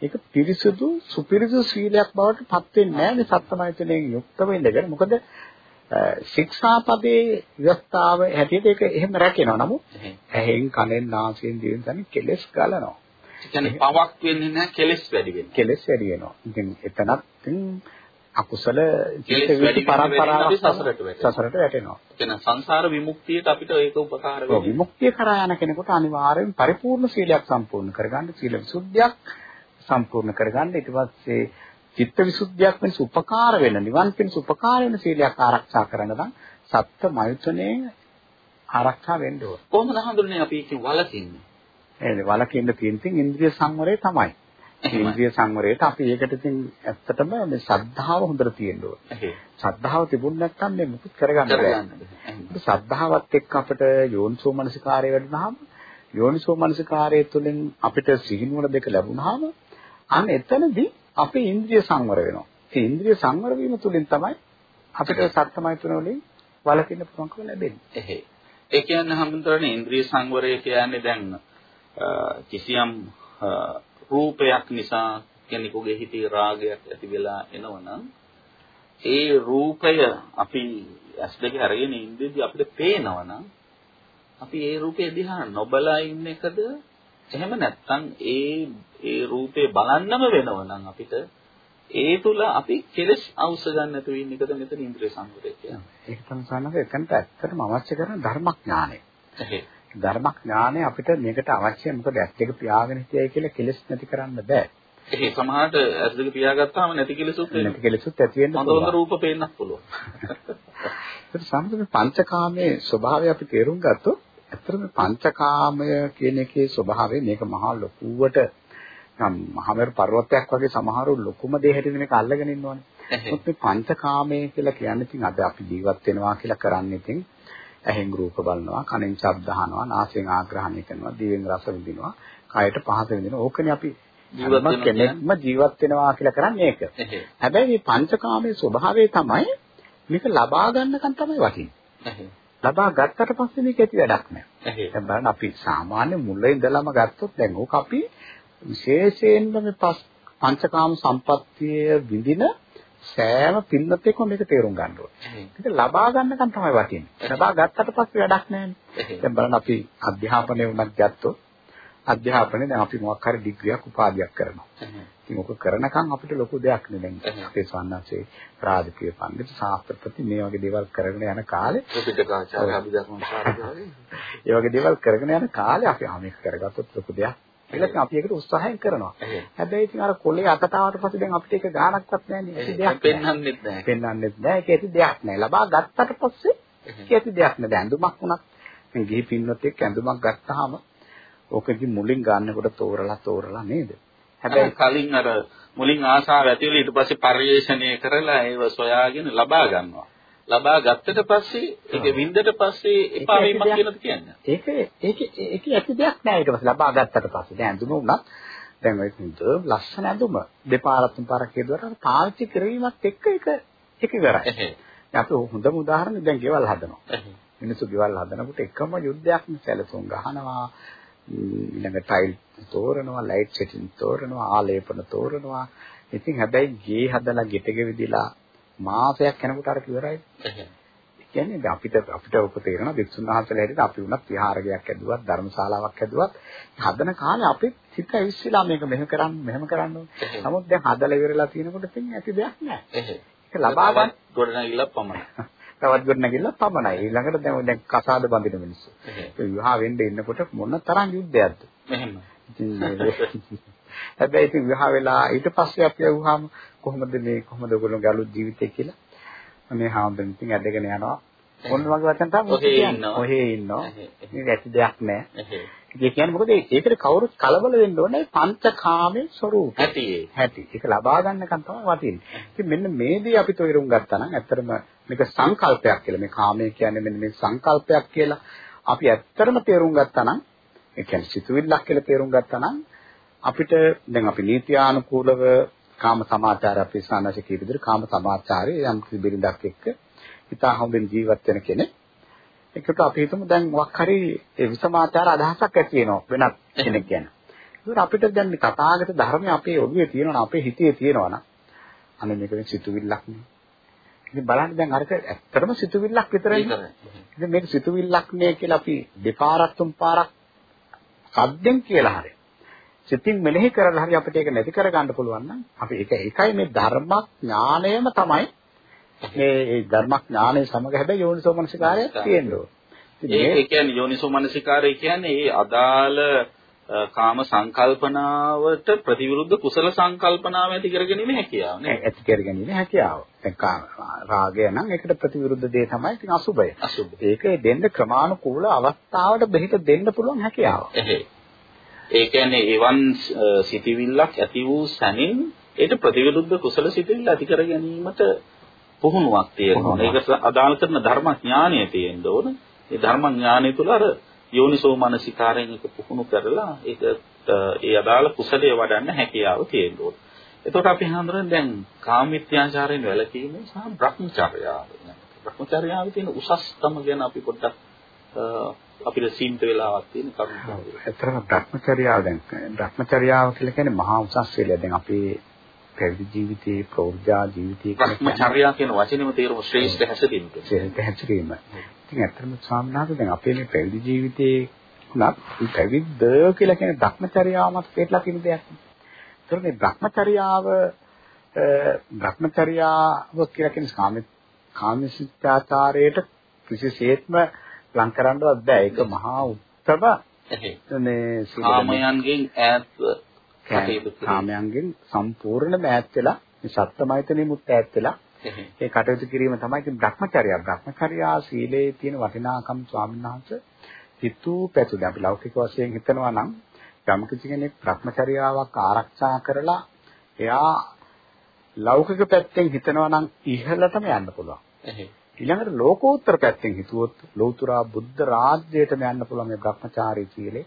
ඒක පිරිසුදු සුපිරිසුදු සීලයක් බවට පත් වෙන්නේ නැහැ මේ සත්‍යමය තුනෙන් යුක්තව ඉඳගෙන. මොකද ශික්ෂාපදේ ව්‍යවස්ථාව හැටියට ඒක එහෙම රැකෙනවා. නමුත් ඇහෙන් කනෙන් නාසයෙන් දිවෙන් තන කෙලස් ගලනවා. කියන්නේ පවක් වෙන්නේ නැහැ කෙලස් වැඩි වෙනවා. කෙලස් වැඩි වෙනවා. ඉතින් එතනත් අකුසල චිත්ත වීති පරම්පරාව සසරට සසරට වැටෙනවා. එතන සංසාර විමුක්තියට අපිට ඒක උපකාර වෙනවා. විමුක්තිය කරා යන කෙනෙකුට අනිවාර්යෙන් පරිපූර්ණ සීලයක් සම්පූර්ණ කරගන්න සීල විසුද්ධියක් සම්පූර්ණ කරගන්න ඊට පස්සේ චිත්ත විසුද්ධියක් වෙනස උපකාර වෙන නිවන් පිණිස උපකාර වෙන සීලයක් ආරක්ෂා කරන්න නම් සත්‍ය මෛත්‍රණය ආරක්ෂා වෙන්න ඕන. කොහොමද හඳුන්නේ අපි ඒකෙන් වලකින්නේ? ඒ වලකින්න තියෙන ඉන්ද්‍රිය සංවරය තමයි. ඉන්ද්‍රිය සංවරයට අපි ඒකට ඉතින් ඇත්තටම මේ ශ්‍රද්ධාව හොඳට තියෙන්න ඕනේ. ශ්‍රද්ධාව තිබුණ නැත්නම් මේ මුකුත් කරගන්න බැහැ. ශ්‍රද්ධාවත් එක්ක අපිට යෝනිසෝ මනසිකාරය වැඩුණාම යෝනිසෝ මනසිකාරය තුළින් අපිට සිහිනුවන දෙක ලැබුණාම අන්න එතනදී අපේ ඉන්ද්‍රිය සංවර වෙනවා. ඒ ඉන්ද්‍රිය සංවර වීම තුළින් තමයි අපිට සත්‍යමය තුන වලින් වළකින්න පුළුවන්කම ලැබෙන්නේ. එහේ. ඒ කියන්නේ හැමදෙරේ ඉන්ද්‍රිය සංවරය කියන්නේ දැන් කිසියම් රූපයක් නිසා කෙනෙකුගේ හිතේ රාගයක් ඇති වෙලා එනවනම් ඒ රූපය අපි ඇස් දෙක අරගෙන ඉඳිද්දි අපිට පේනවනම් අපි ඒ රූපේ දිහා නොබලා ඉන්න එකද එහෙම නැත්නම් ඒ ඒ රූපේ බලන්නම වෙනවනම් අපිට ඒ තුල අපි කෙලස් අවශ්‍ය ගන්න නැතුව ඉන්න එකද මෙතන ඉන්ද්‍රිය සංවරය කියන්නේ. ඒක තමයි සන්නක එකන්ට ඇත්තටම අවශ්‍ය කරන ධර්මඥානය. ධර්මඥානය අපිට මේකට අවශ්‍යයි මොකද ඇත්ත එක පියාගෙන හිටියයි කියලා කෙලස් නැති කරන්න බෑ. ඒ සමහරට ඇස් දෙක පියාගත්තාම නැති කෙලසුත්. නැති කෙලසුත් ඇති වෙන්න පුළුවන්. හොඳ රූප පේන්නත් පුළුවන්. ඒක සම්පූර්ණ පංචකාමයේ ස්වභාවය අපි තේරුම් ගත්තොත් ඇත්තටම පංචකාමය කියන එකේ ස්වභාවය මේක මහා ලොකුවට මහමෙර පර්වතයක් වගේ සමහරු ලොකුම දේ හැටින් මේක අල්ලගෙන ඉන්නවනේ. ඒත් මේ පංචකාමය කියලා කියන්නේ ඉතින් අද අපි ජීවත් වෙනවා කියලා කරන්නේ ඉතින් ඇහෙන් රූප බලනවා, කනෙන් ශබ්ද අහනවා, නාසයෙන් ආග්‍රහණය කරනවා, දිවෙන් රස විඳිනවා, කයට පහස විඳිනවා. ඕකනේ අපි ජීවත් කෙනෙක්ම ජීවත් වෙනවා කියලා කරන්නේ ඒක. හැබැයි මේ පංචකාමයේ ස්වභාවය තමයි මේක ලබා ගන්නකන් තමයි වටින්නේ. ලබා ගත්තට පස්සේ මේක ඇති වැඩක් නෑ. දැන් බලන්න අපි සාමාන්‍ය මුල ඉඳලම ගත්තොත් දැන් ඕක අපි විශේෂයෙන්ම මේ පංචකාම සම්පත්තිය විඳින සෑම පින්නතෙක්ම මේක තේරුම් ගන්න ඕනේ. ඒක ලබා ගන්නකන් තමයි වටින්නේ. ලබා ගත්තට පස්සේ වැඩක් නෑනේ. දැන් බලන්න අපි අධ්‍යාපනය උනත් ගත්තොත් අධ්‍යාපනයේ දැන් අපි මොකක් හරි ඩිග්‍රියක් උපාධියක් කරනවා. ඉතින් ඔක කරනකම් අපිට ලොකු දෙයක් නේ දැන් අපේ සවන්නාසේ රාජකීය පඬිතු ශාස්ත්‍රපති මේ වගේ දේවල් කරගෙන යන කාලේ පිටකාචාර්ය අභිධර්මචාර්ය ඒ වගේ දේවල් කරගෙන යන කාලේ අපි ආ මේක කරගත්තොත් ලොකු දෙයක්. ඒකත් අපි ඒකට උත්සාහයෙන් කරනවා. හැබැයි ඉතින් අර කොල්ලේ අතට ආවට පස්සේ දැන් අපිට ඒක ගාණක්වත් නැහැ නේ. ඒක දෙයක් පෙන්වන්නෙත් නැහැ. පෙන්වන්නෙත් නැහැ. ඒක ඇති දෙයක් නැහැ. ලබා ගත්තට පස්සේ ඒක ඇති දෙයක් නැහැ. ඇඳුමක් වුණත් මේ ගිහි පින්නොත් එක්ක ඇඳුමක් ගත්තාම ඕකෙදි මුලින් ගන්නකොට තෝරලා තෝරලා නේද? හැබැයි කලින් අර මුලින් ආසාව ඇති වෙලා ඊට පස්සේ පරිේශණය කරලා ඒව සොයාගෙන ලබා ගන්නවා. ලබා ගත්තට පස්සේ ඒක වින්දට පස්සේ එපා වීමක් කියලාද කියන්නේ? ඒක ඒක ඒක ඇති දෙයක් නෑ ඊට පස්සේ. ලබා ගත්තට පස්සේ. දැන් ඇඳුම උනත් දැන් ඔය ලස්සන ඇඳුම දෙපාරක් තුන් පාරක් කියදුවට පාවිච්චි කිරීමත් එක්ක ඒක ඒක ඉවරයි. අපි හොඳම උදාහරණය දැන් ගෙවල් හදනවා. මිනිස්සු ගෙවල් හදනකොට එකම යුද්ධයක් සැලසුම් ගහනවා. ඊළඟ ටයිල් තෝරනවා ලයිට් සෙටින් තෝරනවා ආලේපන තෝරනවා. ඉතින් හැබැයි ගේ හදලා ගෙට ගෙවිදිලා මාසයක් යනකොට අර ඉවරයි කියන්නේ අපිට අපිට ඔක තේරෙනවා වික්ෂුන් වහන්සේලා හැටියට අපි වුණත් විහාරයක් ඇදුවත් ධර්මශාලාවක් ඇදුවත් හදන කාලේ අපේ සිත ඇවිස්සලා මේක මෙහෙම කරන්න මෙහෙම කරන්න ඕනේ. නමුත් දැන් හදලා ඉවරලා තියෙනකොට ඉතින් ඇති දෙයක් නැහැ. ඒක ලබා ගන්න ගොඩනැගිල්ල පමණයි. තවත් ගොඩනැගිල්ල පමණයි. ඊළඟට දැන් දැන් කසාද බඳින මිනිස්සු. ඒ විවාහ වෙන්න ඉන්නකොට මොන තරම් යුද්ධයක්ද? මෙහෙම. ඉතින් හැබැයි ඉතින් විවාහ වෙලා ඊට පස්සේ අපි අහුවාම කොහොමද මේ කොහොමද ඔයගොල්ලෝගේ අලුත් ජීවිතය කියලා. මේ හාමුදුරන් ඉතින් ඇදගෙන යනවා. මොන වගේ වචන තමයි කියන්නේ. ඔහේ ඉන්නවා. මේක ඇති දෙයක් නෑ. ඒ කියන්නේ මොකද ඒකට කවුරුත් කලබල වෙන්න ඕනේ පංචකාමයේ ස්වરૂපය. ඇති ඇති. ඒක ලබා ගන්නකන් තමයි වටින්නේ. ඉතින් මෙන්න මේ දේ අපි තේරුම් ගත්තා නම් ඇත්තටම මේක සංකල්පයක් කියලා. මේ කාමය කියන්නේ මෙන්න මේ සංකල්පයක් කියලා අපි ඇත්තටම තේරුම් ගත්තා නම් ඒ කියන්නේ සිතුවිල්ලක් කියලා තේරුම් ගත්තා නම් අපිට දැන් අපි නීත්‍යානුකූලව කාම සමාචාර අපි සානශ කීප විදිහට කාම සමාචාරය යම් කිසි බිරිඳක් එක්ක හිතා හොඳින් ජීවත් වෙන කෙනෙක් ඒකට අපි හිතමු දැන් මොකක් හරි ඒ විසමාචාර අදහසක් ඇති වෙනවා වෙනත් කෙනෙක් ගැන. ඒකට අපිට දැන් මේ තථාගත ධර්මය අපේ ඔළුවේ තියෙනවා අපේ හිතේ තියෙනවා නම් අනේ මේක සිතුවිල්ලක් නේ. ඉතින් බලන්න දැන් අරක ඇත්තටම සිතුවිල්ලක් විතරයි. ඉතින් මේක සිතුවිල්ලක් නේ කියලා අපි දෙපාරක් තුන් පාරක් සද්දෙන් කියලා හරිය. සිතින් මෙනෙහි කරලා හරි අපිට ඒක නැති කරගන්න පුළුවන් නම් අපි ඒක ඒකයි මේ ධර්මඥාණයම තමයි මේ ධර්මඥානය සමග හැබැයි යෝනිසෝමනසිකාරය තියෙන්න. ඒ කියන්නේ යෝනිසෝමනසිකාරය කියන්නේ ඒ අදාළ කාම සංකල්පනාවට ප්‍රතිවිරුද්ධ කුසල සංකල්පනාව ඇති කරගැනීමේ හැකියාව නේ. ඇති කරගැනීමේ හැකියාව. දැන් රාගය නම් ඒකට ප්‍රතිවිරුද්ධ දේ තමයි ඉතින් අසුබය. අසුබය. ඒක දෙන්න ක්‍රමානුකූල අවස්ථාවට බෙහෙත දෙන්න පුළුවන් හැකියාව. එහේ. ඒ කියන්නේ එවන් සිටිවිල්ලක් ඇති වූ සැනින් ඒට ප්‍රතිවිරුද්ධ කුසල සිටිවිල්ල ඇති කර ගැනීමට පුහුණුවක් තියෙන්න ඕන. ඒකට අදාළ කරන ධර්මඥානය තියෙන්න ඕන. ඒ ධර්මඥානය තුළ අර යෝනිසෝ මනසිකාරයෙන් එක පුහුණු කරලා ඒක ඒ අදාළ කුසලයේ වඩන්න හැකියාව තියෙන්න ඕන. එතකොට අපි හඳුනන දැන් කාමීත්‍යාචාරයෙන් වැළකීම සහ භ්‍රමචර්යාව. භ්‍රමචර්යාවේ තියෙන උසස්තම ගැන අපි පොඩ්ඩක් අපිට සීමිත වෙලාවක් තියෙන කරුණු. ඇත්තටම භ්‍රමචර්යාව දැන් භ්‍රමචර්යාව කියලා කියන්නේ මහා උසස් වෙලා දැන් අපේ පැවිදි ජීවිතයේ ප්‍රෞර්ජා ජීවිතයේ භ්‍රමචර්යා කියන වචනේම තේරුම ශ්‍රේෂ්ඨ හැසිරීම. ශ්‍රේෂ්ඨ හැසිරීම. ඉතින් ඇත්තටම වහන්සේ දැන් අපේ මේ පැවිදි ජීවිතයේ උනත් පැවිද්ද කියලා කියන්නේ භ්‍රමචර්යාවමත් පිටලා තියෙන දෙයක්. ඒතර මේ භ්‍රමචර්යාව භ්‍රමචර්යාව කියලා කියන්නේ කාම කාමසිතාචාරයට කිසිසේත්ම ලං කරන්නවත් බෑ. ඒක මහා උත්තම මේ කාමයන්ගෙන් ඈත්ව කාමයන්ගෙන් සම්පූර්ණයෙන්ම ඈත් වෙලා මේ සත්‍යමයිතනෙමුත් ඈත් වෙලා ඒ කටයුතු කිරීම තමයි ඉතින් Brahmacharya. Brahmacharya සීලේ තියෙන වටිනාකම් ස්වාමීන් වහන්සේ හිතූ පැතු දැන් අපි ලෞකික වශයෙන් හිතනවා නම් යම් කිසි කෙනෙක් Brahmacharyaවක් ආරක්ෂා කරලා එයා ලෞකික පැත්තෙන් හිතනවා නම් ඉහළටම යන්න පුළුවන්. ඊළඟට ලෝකෝත්තර පැත්තෙන් හිතුවොත් ලෞතුරා බුද්ධ රාජ්‍යයටම යන්න පුළුවන් මේ Brahmachari සීලේ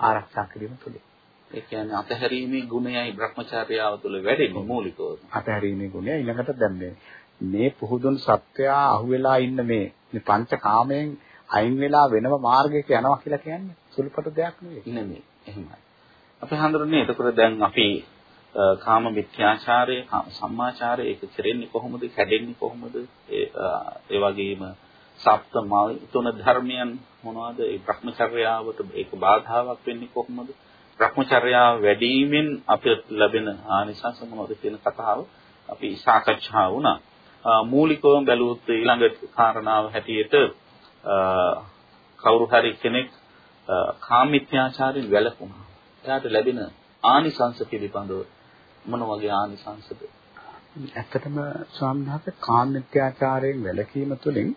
ආරක්ෂා කිරීම තුලින්. ඒ කියන්නේ අතහැරීමේ ගුණයයි Brahmacharyaව තුළ වැඩෙන්නේ මූලිකව. අතහැරීමේ ගුණය ඊළඟට දැන් මේ මේ පුහුදුන් සත්‍යයා අහුවෙලා ඉන්න මේ මේ පංචකාමයෙන් අයින් වෙලා වෙනම මාර්ගයක යනවා කියලා කියන්නේ සුළුපටු දෙයක් නෙවෙයි. නෙමෙයි. එහෙමයි. අපි හඳුරන්නේ එතකොට දැන් අපි කාම මිත්‍යාචාරය, කාම සම්මාචාරය ඒක කෙරෙන්නේ කොහොමද? කැඩෙන්නේ කොහොමද? ඒ වගේම සප්තමල් තුන ධර්මයන් මොනවද? ඒ භ්‍රමචර්යාවට ඒක බාධාවක් වෙන්නේ කොහොමද? භ්‍රමචර්යාව වැඩිවීමෙන් අපිට ලැබෙන ආනිසංස මොනවද කියන කතාව අපි සාකච්ඡා වුණා. මූලිකවම බැලුවොත් ඊළඟ කාරණාව හැටියට කවුරු හරි කෙනෙක් කාමීත්‍යාචාරයෙන් වැළකුණා. එයාට ලැබෙන ආනිසංස පිළිබඳව මොන වගේ ආනිසංසද? ඇත්තටම ස්වාමීන් වහන්සේ කාමීත්‍යාචාරයෙන් වැළකීම තුළින්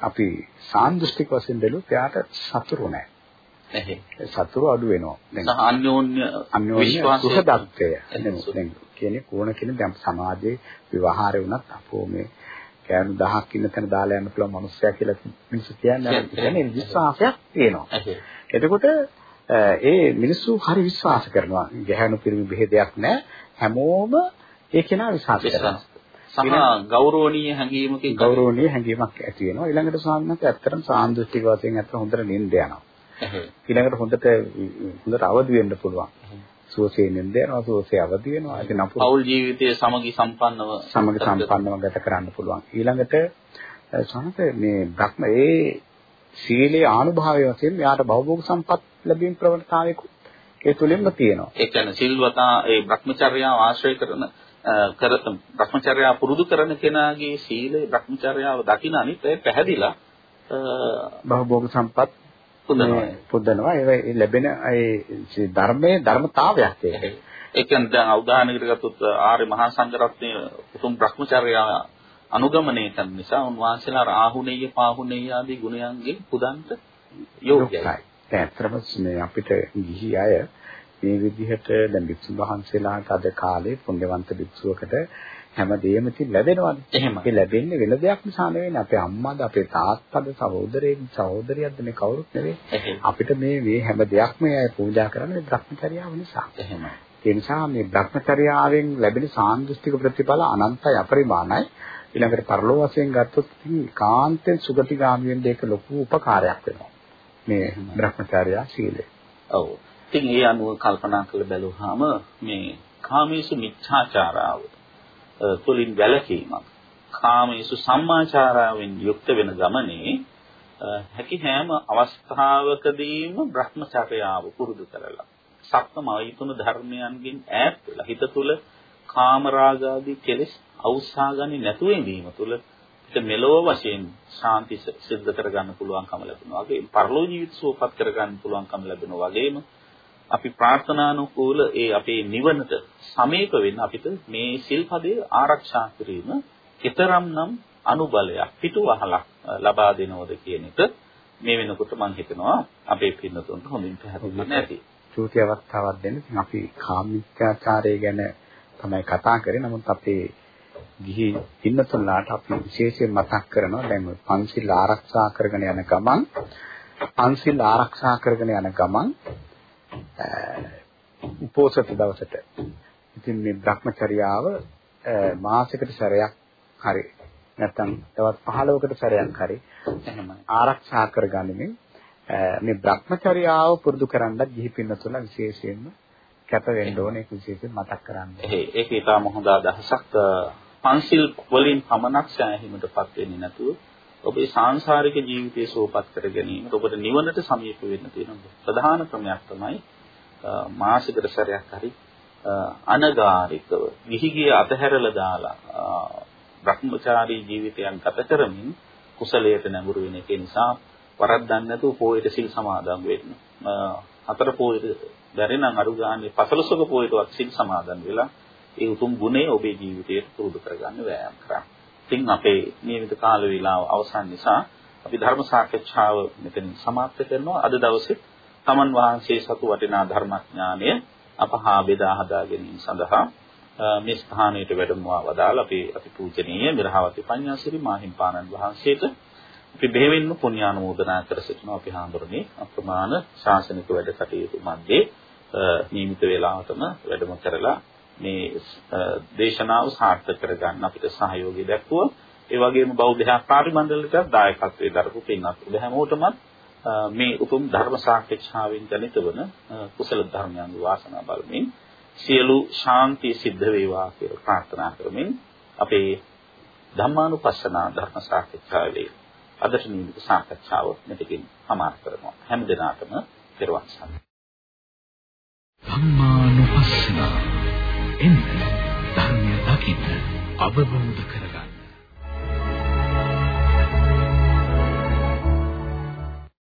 අපි සාන්දෘෂ්ටික වශයෙන් බැලුවොත් එයාට සතුරු නැහැ. එහේ සතුරු අඩු වෙනවා. දැන් අන්‍යෝන්‍ය විශ්වාසය සුහදත්වය. දැන් කියන්නේ කෝණ කියන දැන් සමාජයේ විවහාරය වුණත් අපෝ මේ කෑනු 1000ක් ඉන්න තැන දාලා යන්න පුළුවන් මිනිස්සයා කියලා මිනිස්සු කියන්නේ කියන්නේ විශ්වාසයක් තියෙනවා. එතකොට ඒ මිනිස්සු හරි විශ්වාස කරනවා. ගැහැණු පිරිමි බෙහෙදයක් නැහැ. හැමෝම ඒ කෙනා විශ්වාස කරනවා. සහ ගෞරවනීය හැඟීමකින් ගෞරවනීය හැඟීමක් ඇති වෙනවා. ඊළඟට ස්වාමීන් වහන්සේ ඇත්තටම සාන්දෘෂ්ටික වශයෙන් ඇත්ත හොඳට නින්ද යනවා. ඊළඟට හොඳට හොඳට අවදි වෙන්න පුළුවන්. සුවසේ නින්ද යනවා, සුවසේ අවදි වෙනවා. ඉතින් අපු පෞල් ජීවිතයේ සමගි සම්පන්නව සමගි සම්පන්නව ගත කරන්න පුළුවන්. ඊළඟට සමහර මේ භක්ම ඒ සීලේ ආනුභාවය වශයෙන් යාට භවභෝග සම්පත් ලැබීම ප්‍රවණතාවයකුත් ඒ තුලින්ම තියෙනවා. ඒ කියන්නේ සිල්වතා ඒ භ්‍රමචර්යාව ආශ්‍රය කරන කර භ්‍රමචර්යාව පුරුදු කරන කෙනාගේ සීලේ භ්‍රමචර්යාව දකින අනිත් ඒ පැහැදිලා භවභෝග සම්පත් පුදනවා. ඒ ලැබෙන ඒ ධර්මයේ ධර්මතාවයක් ඒක. ඒ කියන්නේ දැන් උදාහරණයකට ගත්තොත් ආර්ය මහා සංඝරත්නයේ උතුම් භ්‍රමචර්යාව අනුගමනය කරන නිසා උන්වහන්සේලා රාහුණේය පාහුණේය ආදී ගුණයන්ගෙන් පුදන්ට යෝග්‍යයි. ඇත්තටම මේ අපිට ගිහි අය මේ විදිහට දැන් භික්ෂු වහන්සේලාට අද කාලේ පුණ්‍යවන්ත භික්ෂුවකට හැමදේම ඉතින් ලැබෙනවානේ. එහෙම. ඒ ලැබෙන්නේ වෙන දෙයක් නිසා නෙවෙයි. අපේ අම්මාද අපේ තාත්තද සහෝදරයෙක් සහෝදරියක්ද මේ කවුරුත් නෙවෙයි. අපිට මේ මේ හැම දෙයක්ම අය පූජා කරන්නේ භ්‍රමචර්යාව නිසා. එහෙමයි. ඒ නිසා මේ භ්‍රමචර්යාවෙන් ලැබෙන සාන්දෘෂ්ටික ප්‍රතිඵල අනන්තයි අපරිමාණයි. ඊළඟට පරලෝ වශයෙන් ගත්තොත් කාන්තෙන් සුගතිගාමී වෙන්න ඒක ලොකු උපකාරයක් වෙනවා. මේ භ්‍රමචර්යා සීලය. ඔව්. ඉතින් ඒ අනුව කල්පනා කරලා බැලුවාම මේ කාමීසු මිච්ඡාචාරාව තුලින් වැළකීමක් කාමීසු සම්මාචාරාවෙන් යුක්ත වෙන ගමනේ හැකි හැම අවස්ථාවකදීම භ්‍රමචර්යාව පුරුදු කරලා සප්තමයිතුන ධර්මයන්ගෙන් ඈත් වෙලා හිත තුල කාමරාගාදී කෙලෙස් අවුස්සාගන්නේ නැතුව ඉඳීම තුල ඒක මෙලොව වශයෙන් ශාන්ති සිද්ධ කරගන්න පුළුවන්කම ලැබෙනවා. ඒ පරලෝ ජීවිත සුවපත් කරගන්න පුළුවන්කම ලැබෙනවා වගේම අපි ප්‍රාර්ථනානුකූල ඒ අපේ නිවනට සමීප වෙන්න අපිට මේ සිල්පදේ ආරක්ෂා කිරීම ඊතරම්නම් අනුබලයක් පිටුවහලක් ලබා දෙනවද කියන එක මේ වෙනකොට මම හිතනවා අපේ පින්නතුන්ට හොඳින් පැහැදිලි නැති. චූටි අවස්ථාවක් දෙන්න. ඉතින් අපි කාමීත්‍යාචාරය ගැන තමයි කතා කරේ. නමුත් අපේ ගිහි පින්නතුන්ලාට අපි විශේෂයෙන් මතක් කරනවා දැන් පන්සිල් ආරක්ෂා කරගෙන යන ගමන් පන්සිල් ආරක්ෂා කරගෙන යන ගමන් උපෝසත දවසට ඉතින් මේ Brahmacharyaව මාසයකට සැරයක් හරි නැත්නම් තවත් 15කට සැරයක් හරි එහෙම ආරක්ෂා කරගනිමින් මේ Brahmacharyaව පුරුදු කරන්නත් ගිහි පින්නතුල විශේෂයෙන්ම කැප වෙන්න ඕනේ ඒක විශේෂයෙන් මතක් කරන්න. ඒක ඊටම හොඳ අදහසක්. පන්සිල් වලින් පමණක් සෑහීමටපත් වෙන්නේ නැතුව ඔබේ සාංශාරික ජීවිතය සුවපත් කර ගැනීමට ඔබට නිවනට සමීප වෙන්න තියෙන ප්‍රධාන ක්‍රමයක් තමයි මාසිකට සැරයක් හරි අනගාരികව ගිහිගිය අතහැරලා දාලා භ්‍රමචාරී ජීවිතයන් ගත කරමින් කුසලයට නැඹුරු වෙන එක නිසා වරද්දන්නේ නැතුව පොයට සිල් සමාදන් වෙන්න. හතර පොයට බැරි නම් අඩු ගානේ පසළොස්වක පොයටවත් සිල් සමාදන් වෙලා ඒ උතුම් ගුණය ඔබේ ජීවිතයට පුරුදු කරගන්න වෑයම් කරන්න. ඉතින් අපේ නියමිත කාල වේලාව අවසන් නිසා අපි ධර්ම සාකච්ඡාව මෙතනින් સમાප්ත කරනවා. අද දවසේ තමන් වහන්සේ සතු වටිනා ධර්මඥානය අපහා බෙදා හදා ගැනීම සඳහා මේ ස්ථානයට වැඩමවා වදාළ අපේ අති පූජනීය මිරහවති පඤ්ඤාසිරි මාහිම්පාණන් වහන්සේට අපි බෙහෙවින්ම පුණ්‍යානුමෝදනා කර සිටිනවා අපි හාමුදුරනේ අප්‍රමාණ ශාසනික වැඩ කටයුතු මැද්දේ නියමිත වේලාවටම වැඩම කරලා මේ දේශනාව සාර්ථක කරගන්න අපිට සහයෝගය දැක්වුවා. ඒ වගේම බෞද්ධ ආකාරි මණ්ඩලයට දායකත්වයේ දරපු පින්වත් ඔබ හැමෝටම මේ උතුම් ධර්ම සාකච්ඡාවෙන් ජනිත වන කුසල ධර්මයන් වාසනා බලමින් සියලු ශාන්තිය සිද්ධ වේවා කියලා ප්‍රාර්ථනා කරමින් අපේ ධම්මානුපස්සනා ධර්ම සාකච්ඡාවේ අදට නියමිත සාකච්ඡාව මෙතකින් සමාප්ත කරනවා හැම දිනාටම පෙරවන් සරණයි ධම්මානුපස්සනා එන්න ධර්මය දකින්න අවබෝධ කර